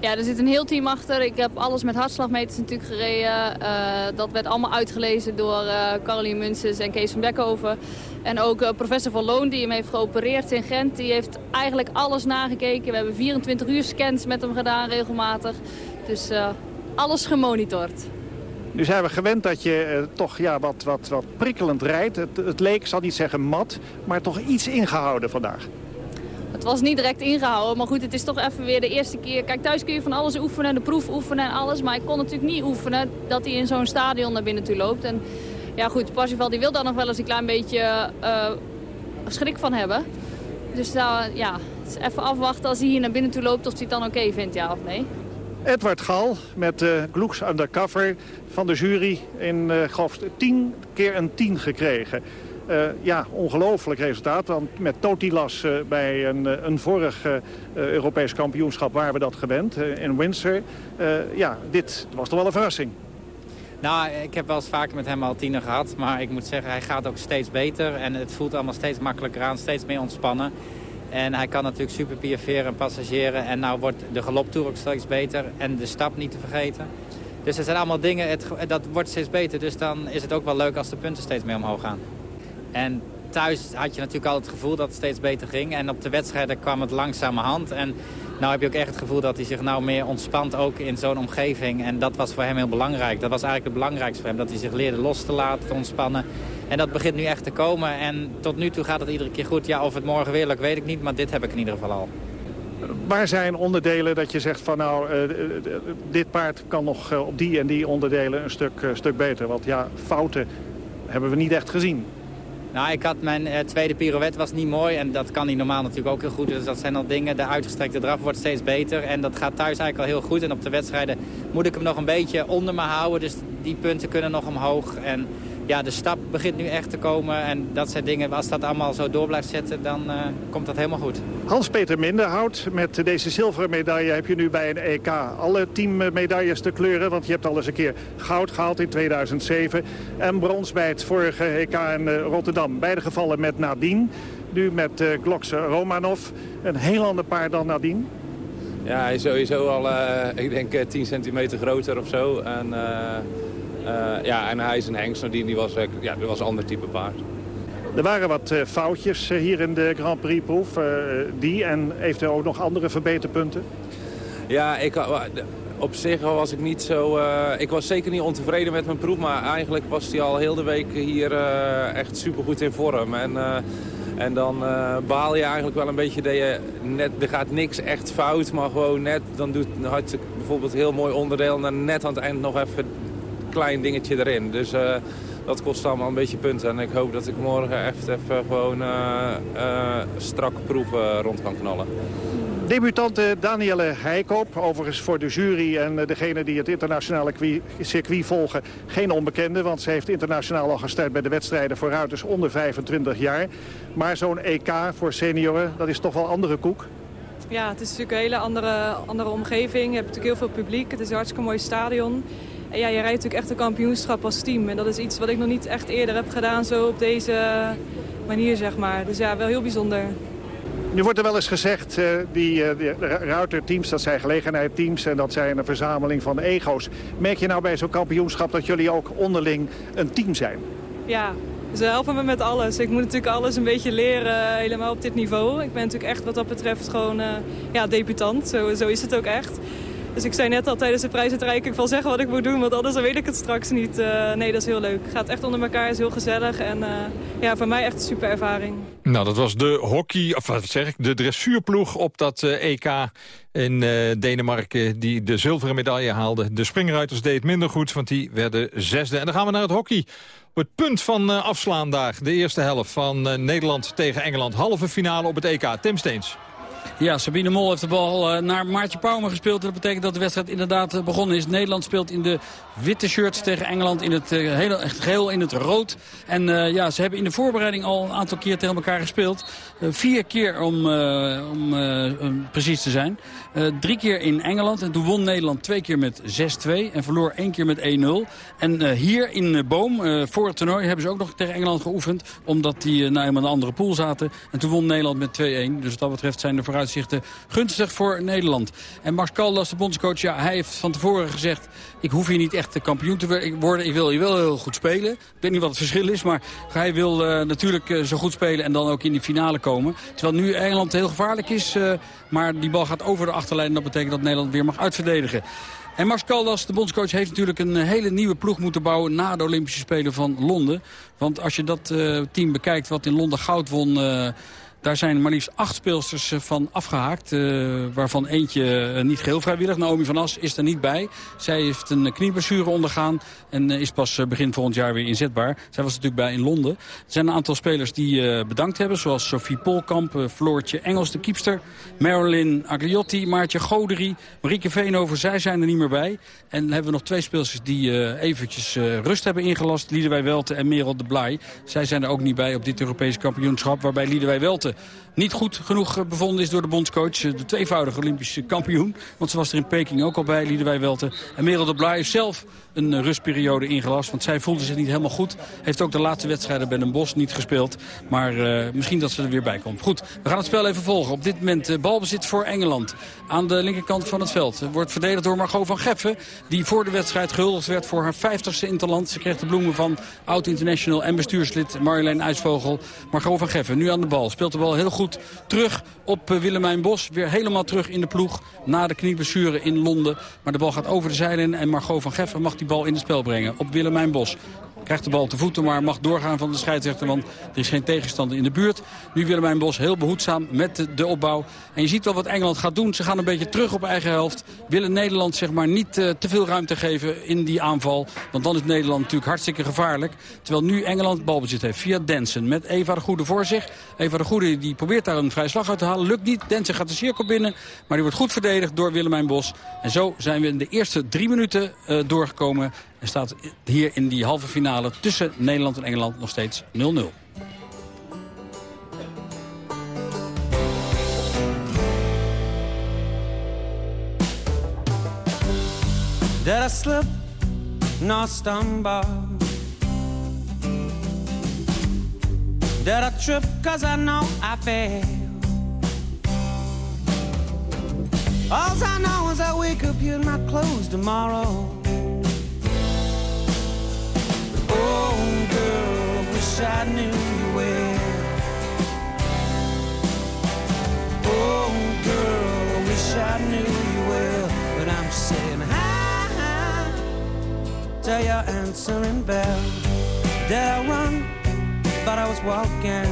Ja, er zit een heel team achter. Ik heb alles met hartslagmeters natuurlijk gereden. Uh, dat werd allemaal uitgelezen door uh, Caroline Munsters en Kees van Bekhoven. En ook uh, professor Van Loon, die hem heeft geopereerd in Gent. Die heeft eigenlijk alles nagekeken. We hebben 24 uur scans met hem gedaan regelmatig. Dus alles gemonitord. Nu zijn we gewend dat je toch ja, wat, wat, wat prikkelend rijdt. Het, het leek, ik zal niet zeggen mat, maar toch iets ingehouden vandaag. Het was niet direct ingehouden, maar goed, het is toch even weer de eerste keer. Kijk, thuis kun je van alles oefenen, de proef oefenen en alles. Maar ik kon natuurlijk niet oefenen dat hij in zo'n stadion naar binnen toe loopt. En ja goed, Parsifal die wil daar nog wel eens een klein beetje uh, schrik van hebben. Dus ja, even afwachten als hij hier naar binnen toe loopt of hij het dan oké vindt, ja of nee. Edward Gal met uh, Glooks Undercover van de jury in uh, geloof tien keer een tien gekregen. Uh, ja, ongelooflijk resultaat. Want met Totilas uh, bij een, een vorig Europees kampioenschap waren we dat gewend in Windsor. ja, dit was toch wel een verrassing. Nou, ik heb wel eens vaker met hem al tiener gehad. Maar ik moet zeggen, hij gaat ook steeds beter. En het voelt allemaal steeds makkelijker aan, steeds meer ontspannen. En hij kan natuurlijk super piaferen en passagieren. En nou wordt de galoptoer ook steeds beter. En de stap niet te vergeten. Dus er zijn allemaal dingen, het, dat wordt steeds beter. Dus dan is het ook wel leuk als de punten steeds meer omhoog gaan. En thuis had je natuurlijk al het gevoel dat het steeds beter ging. En op de wedstrijden kwam het langzamerhand. En nou heb je ook echt het gevoel dat hij zich nou meer ontspant ook in zo'n omgeving. En dat was voor hem heel belangrijk. Dat was eigenlijk het belangrijkste voor hem. Dat hij zich leerde los te laten, te ontspannen. En dat begint nu echt te komen. En tot nu toe gaat het iedere keer goed. Ja, of het morgen weer lukt, weet ik niet. Maar dit heb ik in ieder geval al. Waar zijn onderdelen dat je zegt van nou, uh, dit paard kan nog op die en die onderdelen een stuk, stuk beter? Want ja, fouten hebben we niet echt gezien. Nou, ik had mijn uh, tweede pirouette was niet mooi en dat kan hij normaal natuurlijk ook heel goed. Dus dat zijn al dingen. De uitgestrekte draf wordt steeds beter en dat gaat thuis eigenlijk al heel goed. En op de wedstrijden moet ik hem nog een beetje onder me houden. Dus die punten kunnen nog omhoog. En ja, de stap begint nu echt te komen. En dat zijn dingen, als dat allemaal zo door blijft zetten, dan uh, komt dat helemaal goed. Hans-Peter Minderhout, met deze zilveren medaille heb je nu bij een EK alle teammedailles te kleuren. Want je hebt al eens een keer goud gehaald in 2007 en brons bij het vorige EK in uh, Rotterdam. Beide gevallen met Nadine, nu met uh, Glokse Romanov. Een heel ander paard dan Nadine. Ja, hij is sowieso al, ik denk, 10 centimeter groter of zo. En, uh, ja, en hij is een hengst, die, die was, ja, die was een ander type paard. Er waren wat uh, foutjes uh, hier in de Grand Prix proef. die en eventueel ook nog andere verbeterpunten. Ja, ik, op zich was ik niet zo... ik was zeker niet ontevreden met mijn proef, maar eigenlijk was hij al heel de week hier echt supergoed in vorm. En, en dan baal je eigenlijk wel een beetje dat je net... Er gaat niks echt fout, maar gewoon net... Dan doet, had ik bijvoorbeeld een heel mooi onderdeel en dan net aan het eind nog even klein dingetje erin. Dus dat kost allemaal een beetje punten. En ik hoop dat ik morgen echt even gewoon uh, uh, strak proeven rond kan knallen. Debutante Danielle Heikoop, overigens voor de jury en degene die het internationale circuit volgen, geen onbekende. Want ze heeft internationaal al gestart bij de wedstrijden voor ruiters onder 25 jaar. Maar zo'n EK voor senioren, dat is toch wel andere koek? Ja, het is natuurlijk een hele andere, andere omgeving. Je hebt natuurlijk heel veel publiek. Het is een hartstikke mooi stadion. En ja, je rijdt natuurlijk echt een kampioenschap als team. En dat is iets wat ik nog niet echt eerder heb gedaan, zo op deze manier, zeg maar. Dus ja, wel heel bijzonder. Nu wordt er wel eens gezegd, uh, die, uh, die routerteams, dat zijn gelegenheidteams en dat zijn een verzameling van ego's. Merk je nou bij zo'n kampioenschap dat jullie ook onderling een team zijn? Ja, ze helpen me met alles. Ik moet natuurlijk alles een beetje leren, helemaal op dit niveau. Ik ben natuurlijk echt wat dat betreft gewoon uh, ja, debutant, zo, zo is het ook echt. Dus ik zei net al tijdens de prijsuitreiking van zeggen wat ik moet doen, want anders weet ik het straks niet. Uh, nee, dat is heel leuk. Gaat echt onder elkaar, is heel gezellig en uh, ja, voor mij echt een super ervaring. Nou, dat was de hockey, of wat zeg ik, de dressuurploeg op dat uh, EK in Denemarken die de zilveren medaille haalde. De springruiters deed minder goed, want die werden zesde. En dan gaan we naar het hockey. Op het punt van afslaan daar, de eerste helft van Nederland tegen Engeland. Halve finale op het EK. Tim Steens. Ja, Sabine Mol heeft de bal uh, naar Maartje Pauwme gespeeld. Dat betekent dat de wedstrijd inderdaad uh, begonnen is. Nederland speelt in de witte shirts tegen Engeland in het uh, hele, echt geheel in het rood. En ja, ze hebben in de voorbereiding al een aantal keer tegen elkaar gespeeld. vier keer om, om precies te zijn. Drie keer in Engeland. En toen won Nederland twee keer met 6-2. En verloor één keer met 1-0. En hier in Boom, voor het toernooi, hebben ze ook nog tegen Engeland geoefend. Omdat die nou een andere pool zaten. En toen won Nederland met 2-1. Dus wat dat betreft zijn de vooruit vooruitzichten gunstig voor Nederland. En Max Caldas, de bondscoach, ja, hij heeft van tevoren gezegd... ik hoef hier niet echt de kampioen te worden. Ik wil hier wel heel goed spelen. Ik weet niet wat het verschil is, maar hij wil natuurlijk zo goed spelen... en dan ook in die finale komen. Terwijl nu Engeland heel gevaarlijk is, maar die bal gaat over de achterlijn... en dat betekent dat Nederland weer mag uitverdedigen. En Max Caldas, de bondscoach, heeft natuurlijk een hele nieuwe ploeg moeten bouwen... na de Olympische Spelen van Londen. Want als je dat uh, team bekijkt wat in Londen goud won... Uh, daar zijn maar liefst acht speelsters eh, van afgehaakt. Uh, waarvan eentje uh, niet geheel vrijwillig. Naomi van As is er niet bij. Zij heeft een knieblessure ondergaan. En is pas begin volgend jaar weer inzetbaar. Zij was natuurlijk bij in Londen. Er zijn een aantal spelers die bedankt hebben. Zoals Sophie Polkamp, Floortje Engels, de kiepster. Marilyn Agliotti, Maartje Goderie, Marieke Veenhover. Zij zijn er niet meer bij. En hebben we nog twee speelsters die eventjes rust hebben ingelast. Liedewij Welte en Merel de Blaai. Zij zijn er ook niet bij op dit Europese kampioenschap. Waarbij Liedewij Welte niet goed genoeg eh, bevonden is door de bondscoach. Eh, de tweevoudige Olympische kampioen. Want ze was er in Peking ook al bij, Liedewij Welte. En Merel de Blaai heeft zelf een eh, rustperiode ingelast. Want zij voelde zich niet helemaal goed. Heeft ook de laatste wedstrijden bij Den Bosch niet gespeeld. Maar uh, misschien dat ze er weer bij komt. Goed, we gaan het spel even volgen. Op dit moment uh, balbezit voor Engeland. Aan de linkerkant van het veld. Wordt verdedigd door Margot van Geffen. Die voor de wedstrijd gehuldigd werd voor haar 50ste interland. Ze kreeg de bloemen van oud-international en bestuurslid Marjolein IJsvogel. Margot van Geffen nu aan de bal. Speelt de bal heel goed terug op Willemijn Bos. Weer helemaal terug in de ploeg na de knieblessure in Londen. Maar de bal gaat over de zijlijn en Margot van Geffen mag die bal in het spel brengen op Willemijn Bos. Krijgt de bal te voeten, maar mag doorgaan van de scheidsrechter. Want er is geen tegenstander in de buurt. Nu Willemijn Bos heel behoedzaam met de, opbouw. En je ziet wel wat Engeland gaat doen. Ze gaan een beetje terug op eigen helft. Willen Nederland zeg maar niet uh, te veel ruimte geven in die aanval. Want dan is Nederland natuurlijk hartstikke gevaarlijk. Terwijl nu Engeland balbezit heeft via Densen. Met Eva de Goede voor zich. Eva de Goede die probeert daar een vrij slag uit te halen. Lukt niet. Densen gaat de cirkel binnen. Maar die wordt goed verdedigd door Willemijn Bos. En zo zijn we in de eerste drie minuten uh, doorgekomen en staat hier in die halve finale tussen Nederland en Engeland nog steeds 0-0. Did I slip, not stumble? Did I trip cause I know I fail? All I know is I wake up here in my clothes tomorrow Oh, girl, wish I knew you well. Oh, girl, wish I knew you well. But I'm saying hi to your answering bell. Did I run? Thought I was walking.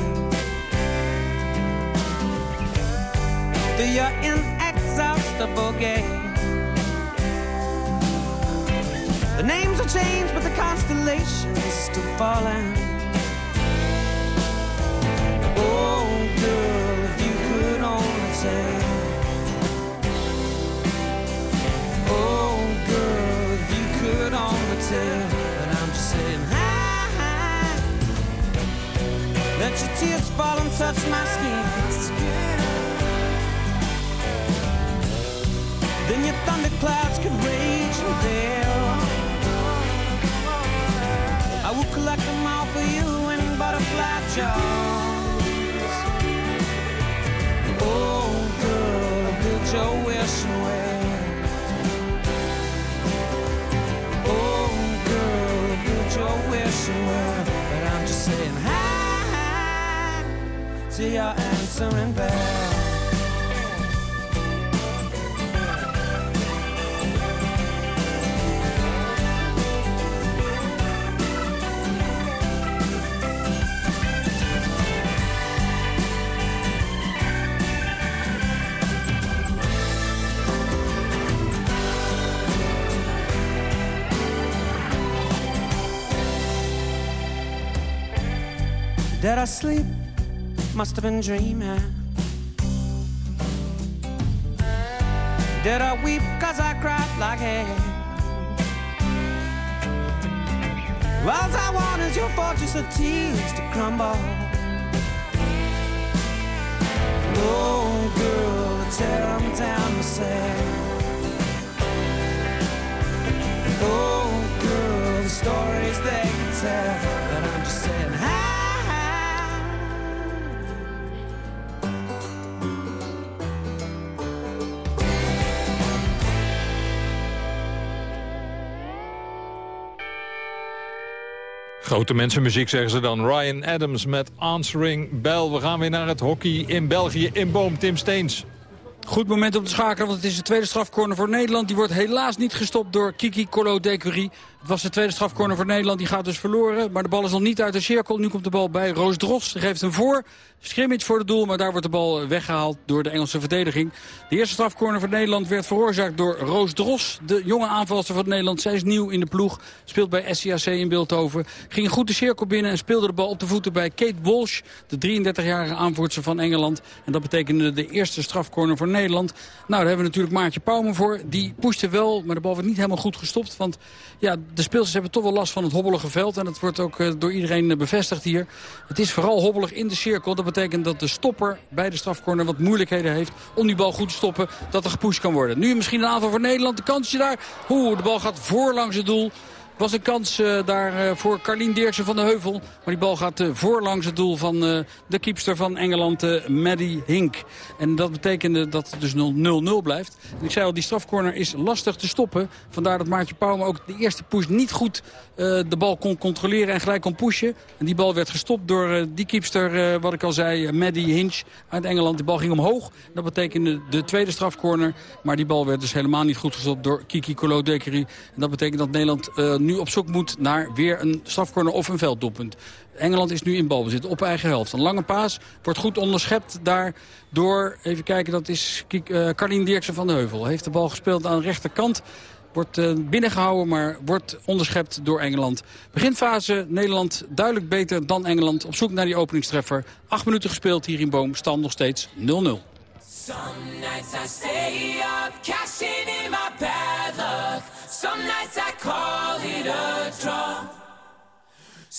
Through your inexhaustible gate. The names will change, but the constellations still falling. Oh, girl, if you could only say. Oh, girl, if you could only tell. But I'm just saying, hi, hi. Let your tears fall and touch my skin. Then your thunderclouds could rage and veil. Collect them all for you in butterfly jars. Oh, girl, build your wish away. Oh, girl, build your wish away. But I'm just saying hi to your answering bell. Did I sleep? Must have been dreaming. Did I weep cause I cried like hell? All I want is your fortress of tears to crumble. Grote mensenmuziek zeggen ze dan. Ryan Adams met Answering Bell. We gaan weer naar het hockey in België. In Boom, Tim Steens. Goed moment om te schakelen, want het is de tweede strafcorner voor Nederland. Die wordt helaas niet gestopt door Kiki Colo Decurie. Het was de tweede strafcorner voor Nederland, die gaat dus verloren. Maar de bal is nog niet uit de cirkel. Nu komt de bal bij Roos Dros, geeft hem voor. Scrimmage voor het doel, maar daar wordt de bal weggehaald door de Engelse verdediging. De eerste strafcorner voor Nederland werd veroorzaakt door Roos Dros. De jonge aanvalster van Nederland. Zij is nieuw in de ploeg. Speelt bij SCAC in Beeldhoven. Ging goed de cirkel binnen en speelde de bal op de voeten bij Kate Walsh. De 33-jarige aanvoerster van Engeland. En dat betekende de eerste strafcorner voor Nederland. Nou, daar hebben we natuurlijk Maartje Pauwme voor. Die pushte wel, maar de bal werd niet helemaal goed gestopt. Want ja, de speelsters hebben toch wel last van het hobbelige veld. En dat wordt ook uh, door iedereen uh, bevestigd hier. Het is vooral hobbelig in de cirkel. Dat betekent dat de stopper bij de strafcorner wat moeilijkheden heeft om die bal goed te stoppen. Dat er gepusht kan worden. Nu misschien een aanval voor Nederland. De kansje daar. Oeh, de bal gaat voor langs het doel. Was een kans uh, daar uh, voor Carlien Dirksen van de Heuvel. Maar die bal gaat uh, voorlangs het doel van de keepster van Engeland, Maddie Hink. En dat betekende dat het dus 0-0 blijft. Ik zei al, die strafcorner is lastig te stoppen. Vandaar dat Maartje Pauwme ook de eerste push niet goed de bal kon controleren en gelijk kon pushen. En die bal werd gestopt door die keepster, wat ik al zei, Maddie Hinch uit Engeland. Die bal ging omhoog. Dat betekende de tweede strafcorner. Maar die bal werd dus helemaal niet goed gestopt door Kiki Kolo-Dekeri. En dat betekent dat Nederland nu op zoek moet naar weer een strafcorner of een velddoelpunt. Engeland is nu in balbezit op eigen helft. Een lange paas wordt goed onderschept daar door, even kijken, dat is uh, Carlien Dirksen van de Heuvel. Heeft de bal gespeeld aan de rechterkant. Wordt uh, binnengehouden, maar wordt onderschept door Engeland. Beginfase Nederland duidelijk beter dan Engeland. Op zoek naar die openingstreffer. Acht minuten gespeeld hier in Boom. Stand nog steeds 0-0. Some nights I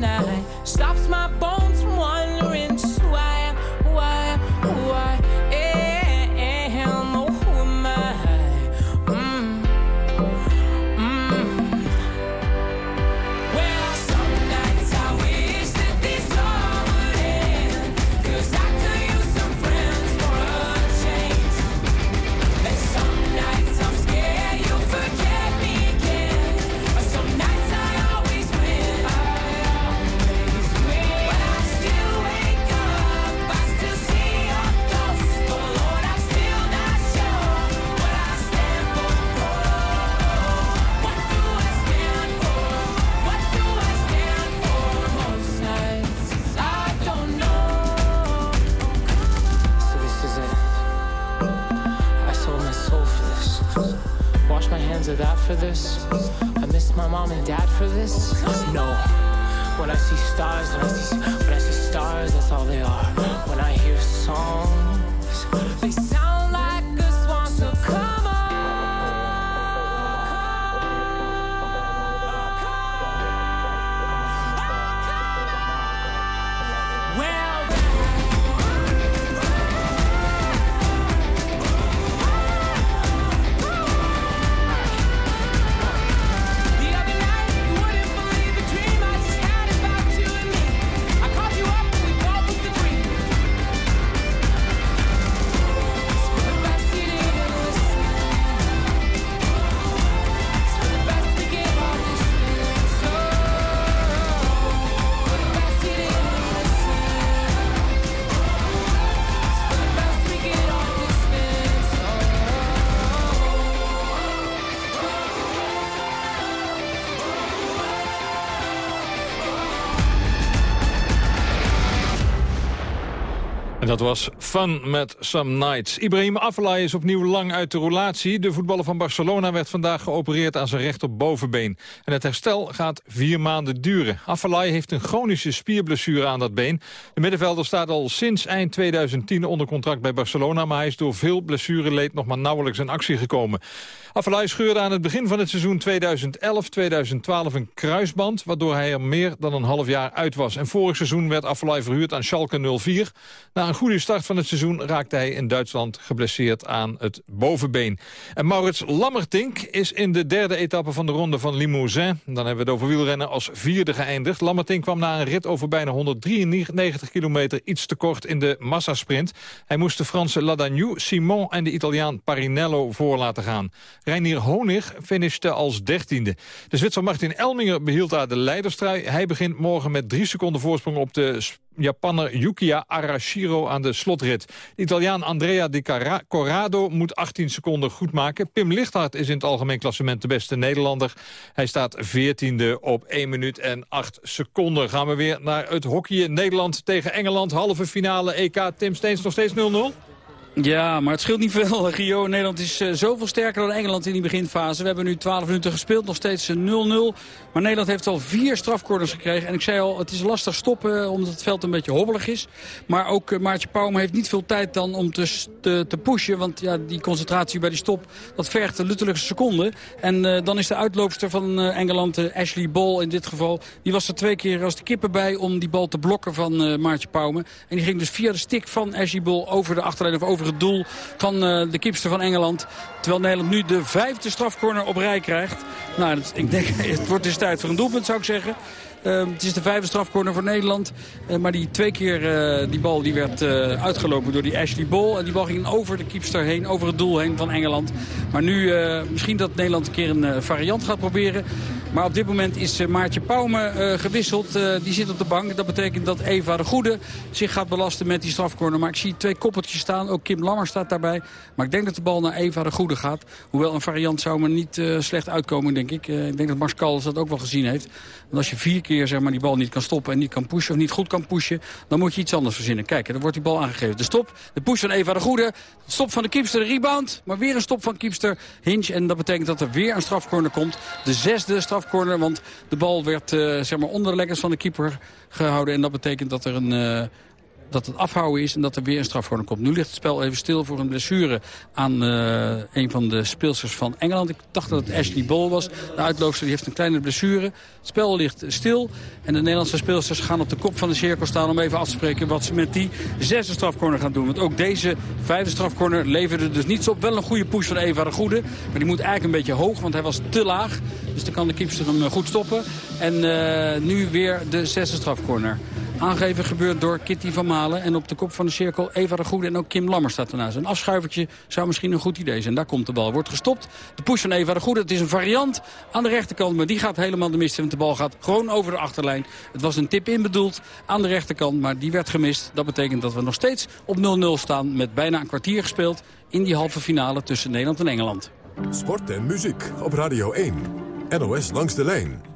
tonight. En dat was Fun met Some Nights. Ibrahim Afellay is opnieuw lang uit de roulatie. De voetballer van Barcelona werd vandaag geopereerd aan zijn rechter bovenbeen. En het herstel gaat vier maanden duren. Afellay heeft een chronische spierblessure aan dat been. De middenvelder staat al sinds eind 2010 onder contract bij Barcelona... maar hij is door veel blessureleed nog maar nauwelijks in actie gekomen. Afellay scheurde aan het begin van het seizoen 2011-2012 een kruisband... waardoor hij er meer dan een half jaar uit was. En vorig seizoen werd Afellay verhuurd aan Schalke 04. Na een goede start van het seizoen raakte hij in Duitsland geblesseerd aan het bovenbeen. En Maurits Lammertink is in de derde etappe van de ronde van Limousin. Dan hebben we het over wielrennen als vierde geëindigd. Lammertink kwam na een rit over bijna 193 kilometer iets te kort in de massasprint. Hij moest de Franse Ladagnou, Simon en de Italiaan Parinello voor laten gaan. Reinier Honig finishte als dertiende. De Zwitser Martin Elminger behield daar de leiderstrui. Hij begint morgen met drie seconden voorsprong op de Japanner Yukiya Arashiro aan de slotrit. De Italiaan Andrea Di Corrado moet 18 seconden goed maken. Pim Lichthart is in het algemeen klassement de beste Nederlander. Hij staat 14e op 1 minuut en 8 seconden. Gaan we weer naar het hockeyen. Nederland tegen Engeland. Halve finale EK. Tim Steens nog steeds 0-0. Ja, maar het scheelt niet veel, Rio. Nederland is uh, zoveel sterker dan Engeland in die beginfase. We hebben nu 12 minuten gespeeld, nog steeds 0-0. Maar Nederland heeft al vier strafcorners gekregen. En ik zei al, het is lastig stoppen omdat het veld een beetje hobbelig is. Maar ook uh, Maartje heeft niet veel tijd dan om te, te, pushen. Want ja, die concentratie bij die stop, dat vergt de luttelige seconden. En dan is de uitloopster van Engeland, Ashley Ball in dit geval... die was er twee keer als de kippen bij om die bal te blokken van Maartje Pauwme. En die ging dus via de stick van Ashley Ball over de achterlijn of over het doel van uh, de keepster van Engeland. Terwijl Nederland nu de vijfde strafcorner op rij krijgt. Nou, ik denk, het wordt dus tijd voor een doelpunt, zou ik zeggen. Uh, het is de vijfde strafcorner voor Nederland. Uh, maar die twee keer uh, die bal die werd uitgelopen door die Ashley Ball. En die bal ging over de keepster heen, over het doel heen van Engeland. Maar nu misschien dat Nederland een keer een variant gaat proberen. Maar op dit moment is Maartje Pauwme gewisseld. die zit op de bank. Dat betekent dat Eva de Goede zich gaat belasten met die strafcorner. Maar ik zie twee koppeltjes staan. Ook Kim Lammer staat daarbij. Maar ik denk dat de bal naar Eva de Goede gaat. Hoewel een variant zou me niet slecht uitkomen, denk ik. ik denk dat Mars dat ook wel gezien heeft. Want als je vier keer zeg maar, die bal niet kan stoppen en niet kan pushen... of niet goed kan pushen, dan moet je iets anders verzinnen. Kijk, dan wordt die bal aangegeven. De stop, de push van Eva de Goede. De stop van de keepster, de rebound. Maar weer een stop van keepster Hinch. En dat betekent dat er weer een strafcorner komt. De zesde strafcorner, want de bal werd uh, zeg maar onder de leggers van de keeper gehouden. En dat betekent dat er een... Dat het afhouden is en dat er weer een strafcorner komt. Nu ligt het spel even stil voor een blessure aan uh, een van de speelsters van Engeland. Ik dacht dat het Ashley Ball was. De uitloopster die heeft een kleine blessure. Het spel ligt stil en de Nederlandse speelsters gaan op de kop van de cirkel staan... om even af te spreken wat ze met die zesde strafcorner gaan doen. Want ook deze vijfde strafcorner leverde dus niets op. Wel een goede push van Eva de Goede, maar die moet eigenlijk een beetje hoog, want hij was te laag. Dus dan kan de keeper hem goed stoppen. En uh, nu weer de zesde strafcorner. Aangeven gebeurt door Kitty van Malen. En op de kop van de cirkel Eva de Goede en ook Kim Lammer staat ernaast. Een afschuivertje zou misschien een goed idee zijn. Daar komt de bal. Wordt gestopt. De push van Eva de Goede. Het is een variant aan de rechterkant. Maar die gaat helemaal de mist. Want de bal gaat gewoon over de achterlijn. Het was een tip inbedoeld aan de rechterkant. Maar die werd gemist. Dat betekent dat we nog steeds op 0-0 staan. Met bijna een kwartier gespeeld in die halve finale tussen Nederland en Engeland. Sport en muziek op Radio 1. NOS langs de lijn.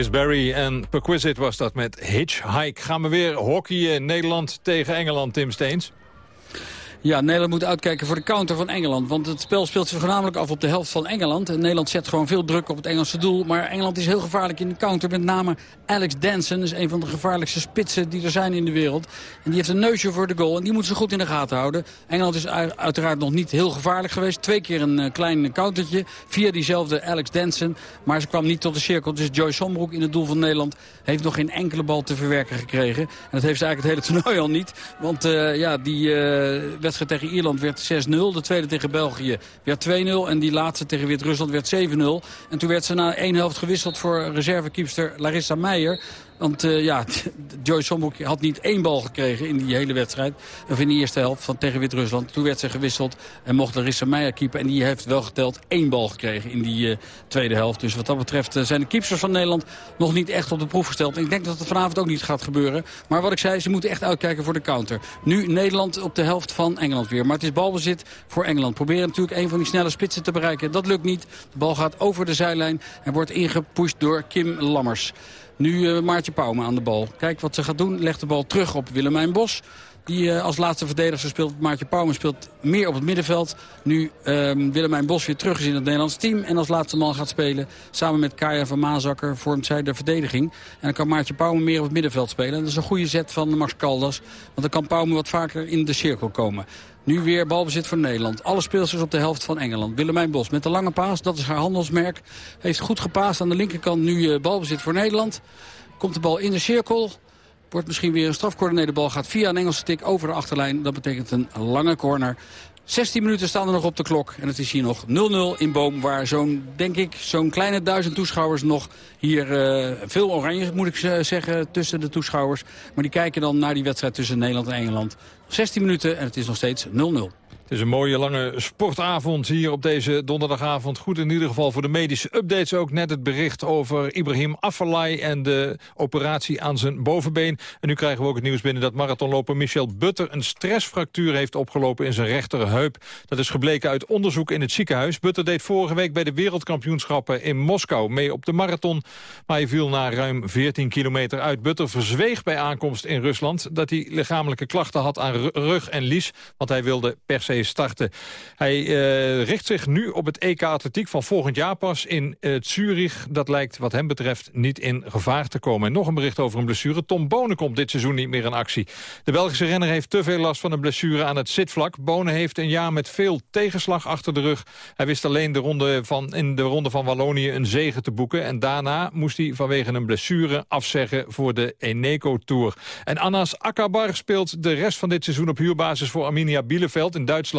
Chris Berry en Perquisite was dat met Hitchhike. Gaan we weer hockeyen Nederland tegen Engeland, Tim Steens. Ja, Nederland moet uitkijken voor de counter van Engeland. Want het spel speelt zich voornamelijk af op de helft van Engeland. En Nederland zet gewoon veel druk op het Engelse doel. Maar Engeland is heel gevaarlijk in de counter. Met name Alex Danson is een van de gevaarlijkste spitsen die er zijn in de wereld. En die heeft een neusje voor de goal. En die moeten ze goed in de gaten houden. Engeland is uiteraard nog niet heel gevaarlijk geweest. Twee keer een eh, klein countertje via diezelfde Alex Danson. Maar ze kwam niet tot de cirkel. Dus Joyce Sombroek in het doel van Nederland heeft nog geen enkele bal te verwerken gekregen. En dat heeft ze eigenlijk het hele toernooi al niet. Want eh, ja, die eh, wedstrijd tegen Ierland werd 6-0. De tweede tegen België werd 2-0. En die laatste tegen Wit-Rusland werd 7-0. En toen werd ze na één helft gewisseld voor reservekeepster Larissa Meijer. Want eh, ja, Joyce Sombroek had niet één bal gekregen in die hele wedstrijd. Of in de eerste helft van tegen Wit-Rusland. Toen werd ze gewisseld en mocht Larissa Meijer keeper. En die heeft wel geteld één bal gekregen in die eh, tweede helft. Dus wat dat betreft eh, zijn de keepers van Nederland nog niet echt op de proef gesteld. En ik denk dat het vanavond ook niet gaat gebeuren. Maar wat ik zei, ze moeten echt uitkijken voor de counter. Nu Nederland op de helft van Engeland weer. Maar het is balbezit voor Engeland. Proberen natuurlijk een van die snelle spitsen te bereiken. Dat lukt niet. De bal gaat over de zijlijn en wordt ingepusht door Kim Lammers. Nu eh, Maartje Pauwme aan de bal. Kijk wat ze gaat doen. Legt de bal terug op Willemijn Bos. Die eh, als laatste verdediger speelt. Maartje Pauwme speelt meer op het middenveld. Nu ehm, Willemijn Bos weer terug is in het Nederlands team. En als laatste man gaat spelen. Samen met Kaya van Maasakker vormt zij de verdediging. En dan kan Maartje Pauwme meer op het middenveld spelen. En dat is een goede zet van Max Caldas. Want dan kan Pauwme wat vaker in de cirkel komen. Nu weer balbezit voor Nederland. Alle speelsters op de helft van Engeland. Willemijn Bos met de lange paas, dat is haar handelsmerk. Heeft goed gepaast aan de linkerkant. Nu eh, balbezit voor Nederland. Komt de bal in de cirkel. Wordt misschien weer een strafcorner. De bal gaat via een Engelse tik over de achterlijn. Dat betekent een lange corner. 16 minuten staan er nog op de klok. En het is hier nog 0-0 in Boom. Waar zo'n, denk ik, zo'n kleine duizend toeschouwers nog hier... eh, veel oranje, moet ik eh, zeggen, tussen de toeschouwers. Maar die kijken dan naar die wedstrijd tussen Nederland en Engeland. 16 minuten en het is nog steeds 0-0. Het is een mooie lange sportavond hier op deze donderdagavond. Goed in ieder geval voor de medische updates ook. Net het bericht over Ibrahim Afellay en de operatie aan zijn bovenbeen. En nu krijgen we ook het nieuws binnen dat marathonloper Michel Butter... een stressfractuur heeft opgelopen in zijn rechterheup. Dat is gebleken uit onderzoek in het ziekenhuis. Butter deed vorige week bij de wereldkampioenschappen in Moskou mee op de marathon. Maar hij viel na ruim 14 kilometer uit. Butter verzweeg bij aankomst in Rusland dat hij lichamelijke klachten had aan rug en lies. Want hij wilde per se starten. Hij eh, richt zich nu op het EK Atletiek van volgend jaar pas in uh, Zurich. Dat lijkt wat hem betreft niet in gevaar te komen. En nog een bericht over een blessure. Tom Bonen komt dit seizoen niet meer in actie. De Belgische renner heeft te veel last van een blessure aan het zitvlak. Bonen heeft een jaar met veel tegenslag achter de rug. Hij wist alleen de ronde van, in de ronde van Wallonië een zege te boeken. En daarna moest hij vanwege een blessure afzeggen voor de Eneco Tour. En Anas Akkabar speelt de rest van dit seizoen op huurbasis voor Arminia Bielefeld in Duitsland.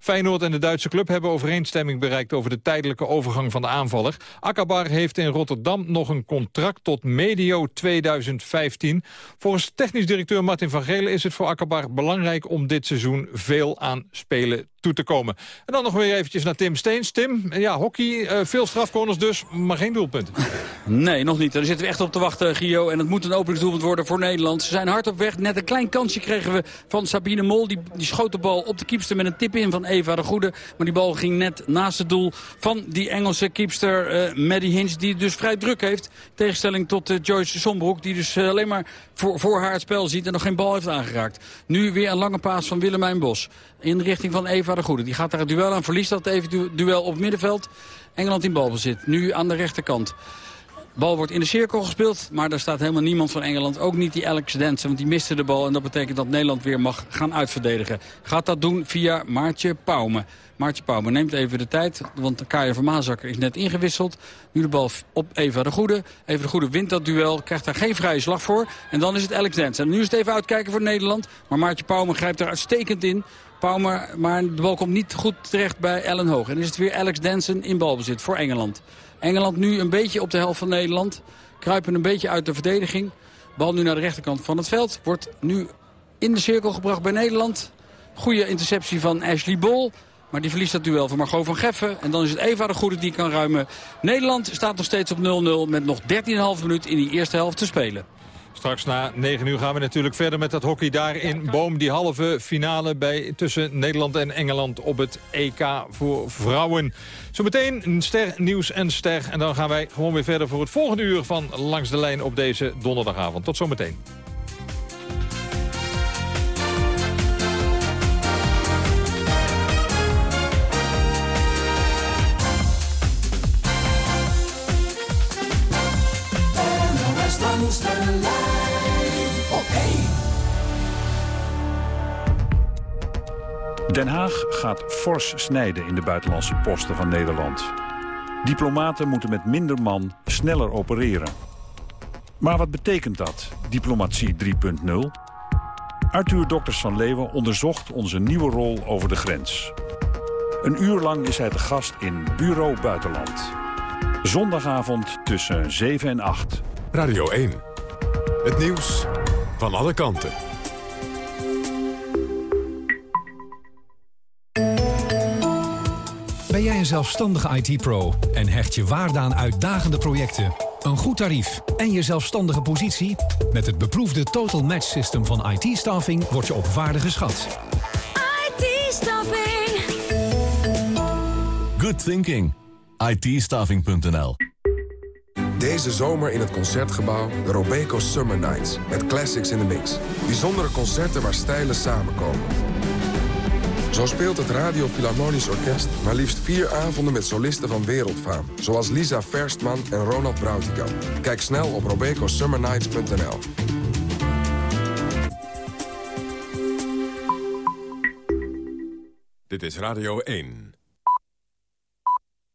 Feyenoord en de Duitse club hebben overeenstemming bereikt over de tijdelijke overgang van de aanvaller. Akkabar heeft in Rotterdam nog een contract tot medio 2015. Volgens technisch directeur Martin van Gelen is het voor Akkabar belangrijk om dit seizoen veel aan spelen toe te komen. En dan nog weer eventjes naar Tim Steens. Tim, ja, hockey, uh, veel strafcorners dus, maar geen doelpunten. Nee, nog niet. Daar zitten we echt op te wachten, Gio. En het moet een openingsdoelpunt worden voor Nederland. Ze zijn hard op weg. Net een klein kansje kregen we van Sabine Mol. Die, die schoot de bal op de kiepster met een tip in van Eva de Goede. Maar die bal ging net naast het doel van die Engelse kiepster uh, Maddie Hinch. Die dus vrij druk heeft. Tegenstelling tot uh, Joyce Sombroek. Die dus alleen maar voor, voor haar het spel ziet en nog geen bal heeft aangeraakt. Nu weer een lange paas van Willemijn Bos. In de richting van Eva de Goede. Die gaat daar het duel aan. Verliest dat even duel op middenveld. Engeland in balbezit. Nu aan de rechterkant. Bal wordt in de cirkel gespeeld, maar daar staat helemaal niemand van Engeland. Ook niet die Alex Densen, want die miste de bal. En dat betekent dat Nederland weer mag gaan uitverdedigen. Gaat dat doen via Maartje Pauwme. Maartje Pauwme neemt even de tijd, want Kaya van Maasakker is net ingewisseld. Nu de bal op Eva de Goede. Eva de Goede wint dat duel, krijgt daar geen vrije slag voor. En dan is het Alex Densen. En nu is het even uitkijken voor Nederland. Maar Maartje Pauwme grijpt er uitstekend in. Pauwme, maar de bal komt niet goed terecht bij Ellen Hoog. En is het weer Alex Densen in balbezit voor Engeland. Engeland nu een beetje op de helft van Nederland. Kruipen een beetje uit de verdediging. Bal nu naar de rechterkant van het veld. Wordt nu in de cirkel gebracht bij Nederland. Goede interceptie van Ashley Bol. Maar die verliest dat duel van Margot van Geffen. En dan is het Eva de Goede die kan ruimen. Nederland staat nog steeds op 0-0 met nog 13,5 minuut in die eerste helft te spelen. Straks na 9 uur gaan we natuurlijk verder met dat hockey daar in Boom. Die halve finale bij, tussen Nederland en Engeland op het EK voor vrouwen. Zometeen een ster, nieuws en ster. En dan gaan wij gewoon weer verder voor het volgende uur van Langs de Lijn op deze donderdagavond. Tot zometeen. Gaat fors snijden in de buitenlandse posten van Nederland. Diplomaten moeten met minder man sneller opereren. Maar wat betekent dat, diplomatie 3.0? Arthur Dokters van Leeuwen onderzocht onze nieuwe rol over de grens. Een uur lang is hij te gast in Bureau Buitenland. Zondagavond tussen 7 en 8. Radio 1. Het nieuws van alle kanten. Ben jij een zelfstandige IT-pro en hecht je waarde aan uitdagende projecten, een goed tarief en je zelfstandige positie? Met het beproefde Total Match System van IT-staffing word je op waarde geschat. IT-staffing. Good thinking. IT-staffing.nl Deze zomer in het Concertgebouw de Robeco Summer Nights. Met classics in the mix. Bijzondere concerten waar stijlen samenkomen. Zo speelt het Radio Philharmonisch Orkest maar liefst vier avonden met solisten van wereldfaam. Zoals Lisa Verstman en Ronald Brautigam. Kijk snel op robecosummernights.nl. Dit is Radio 1.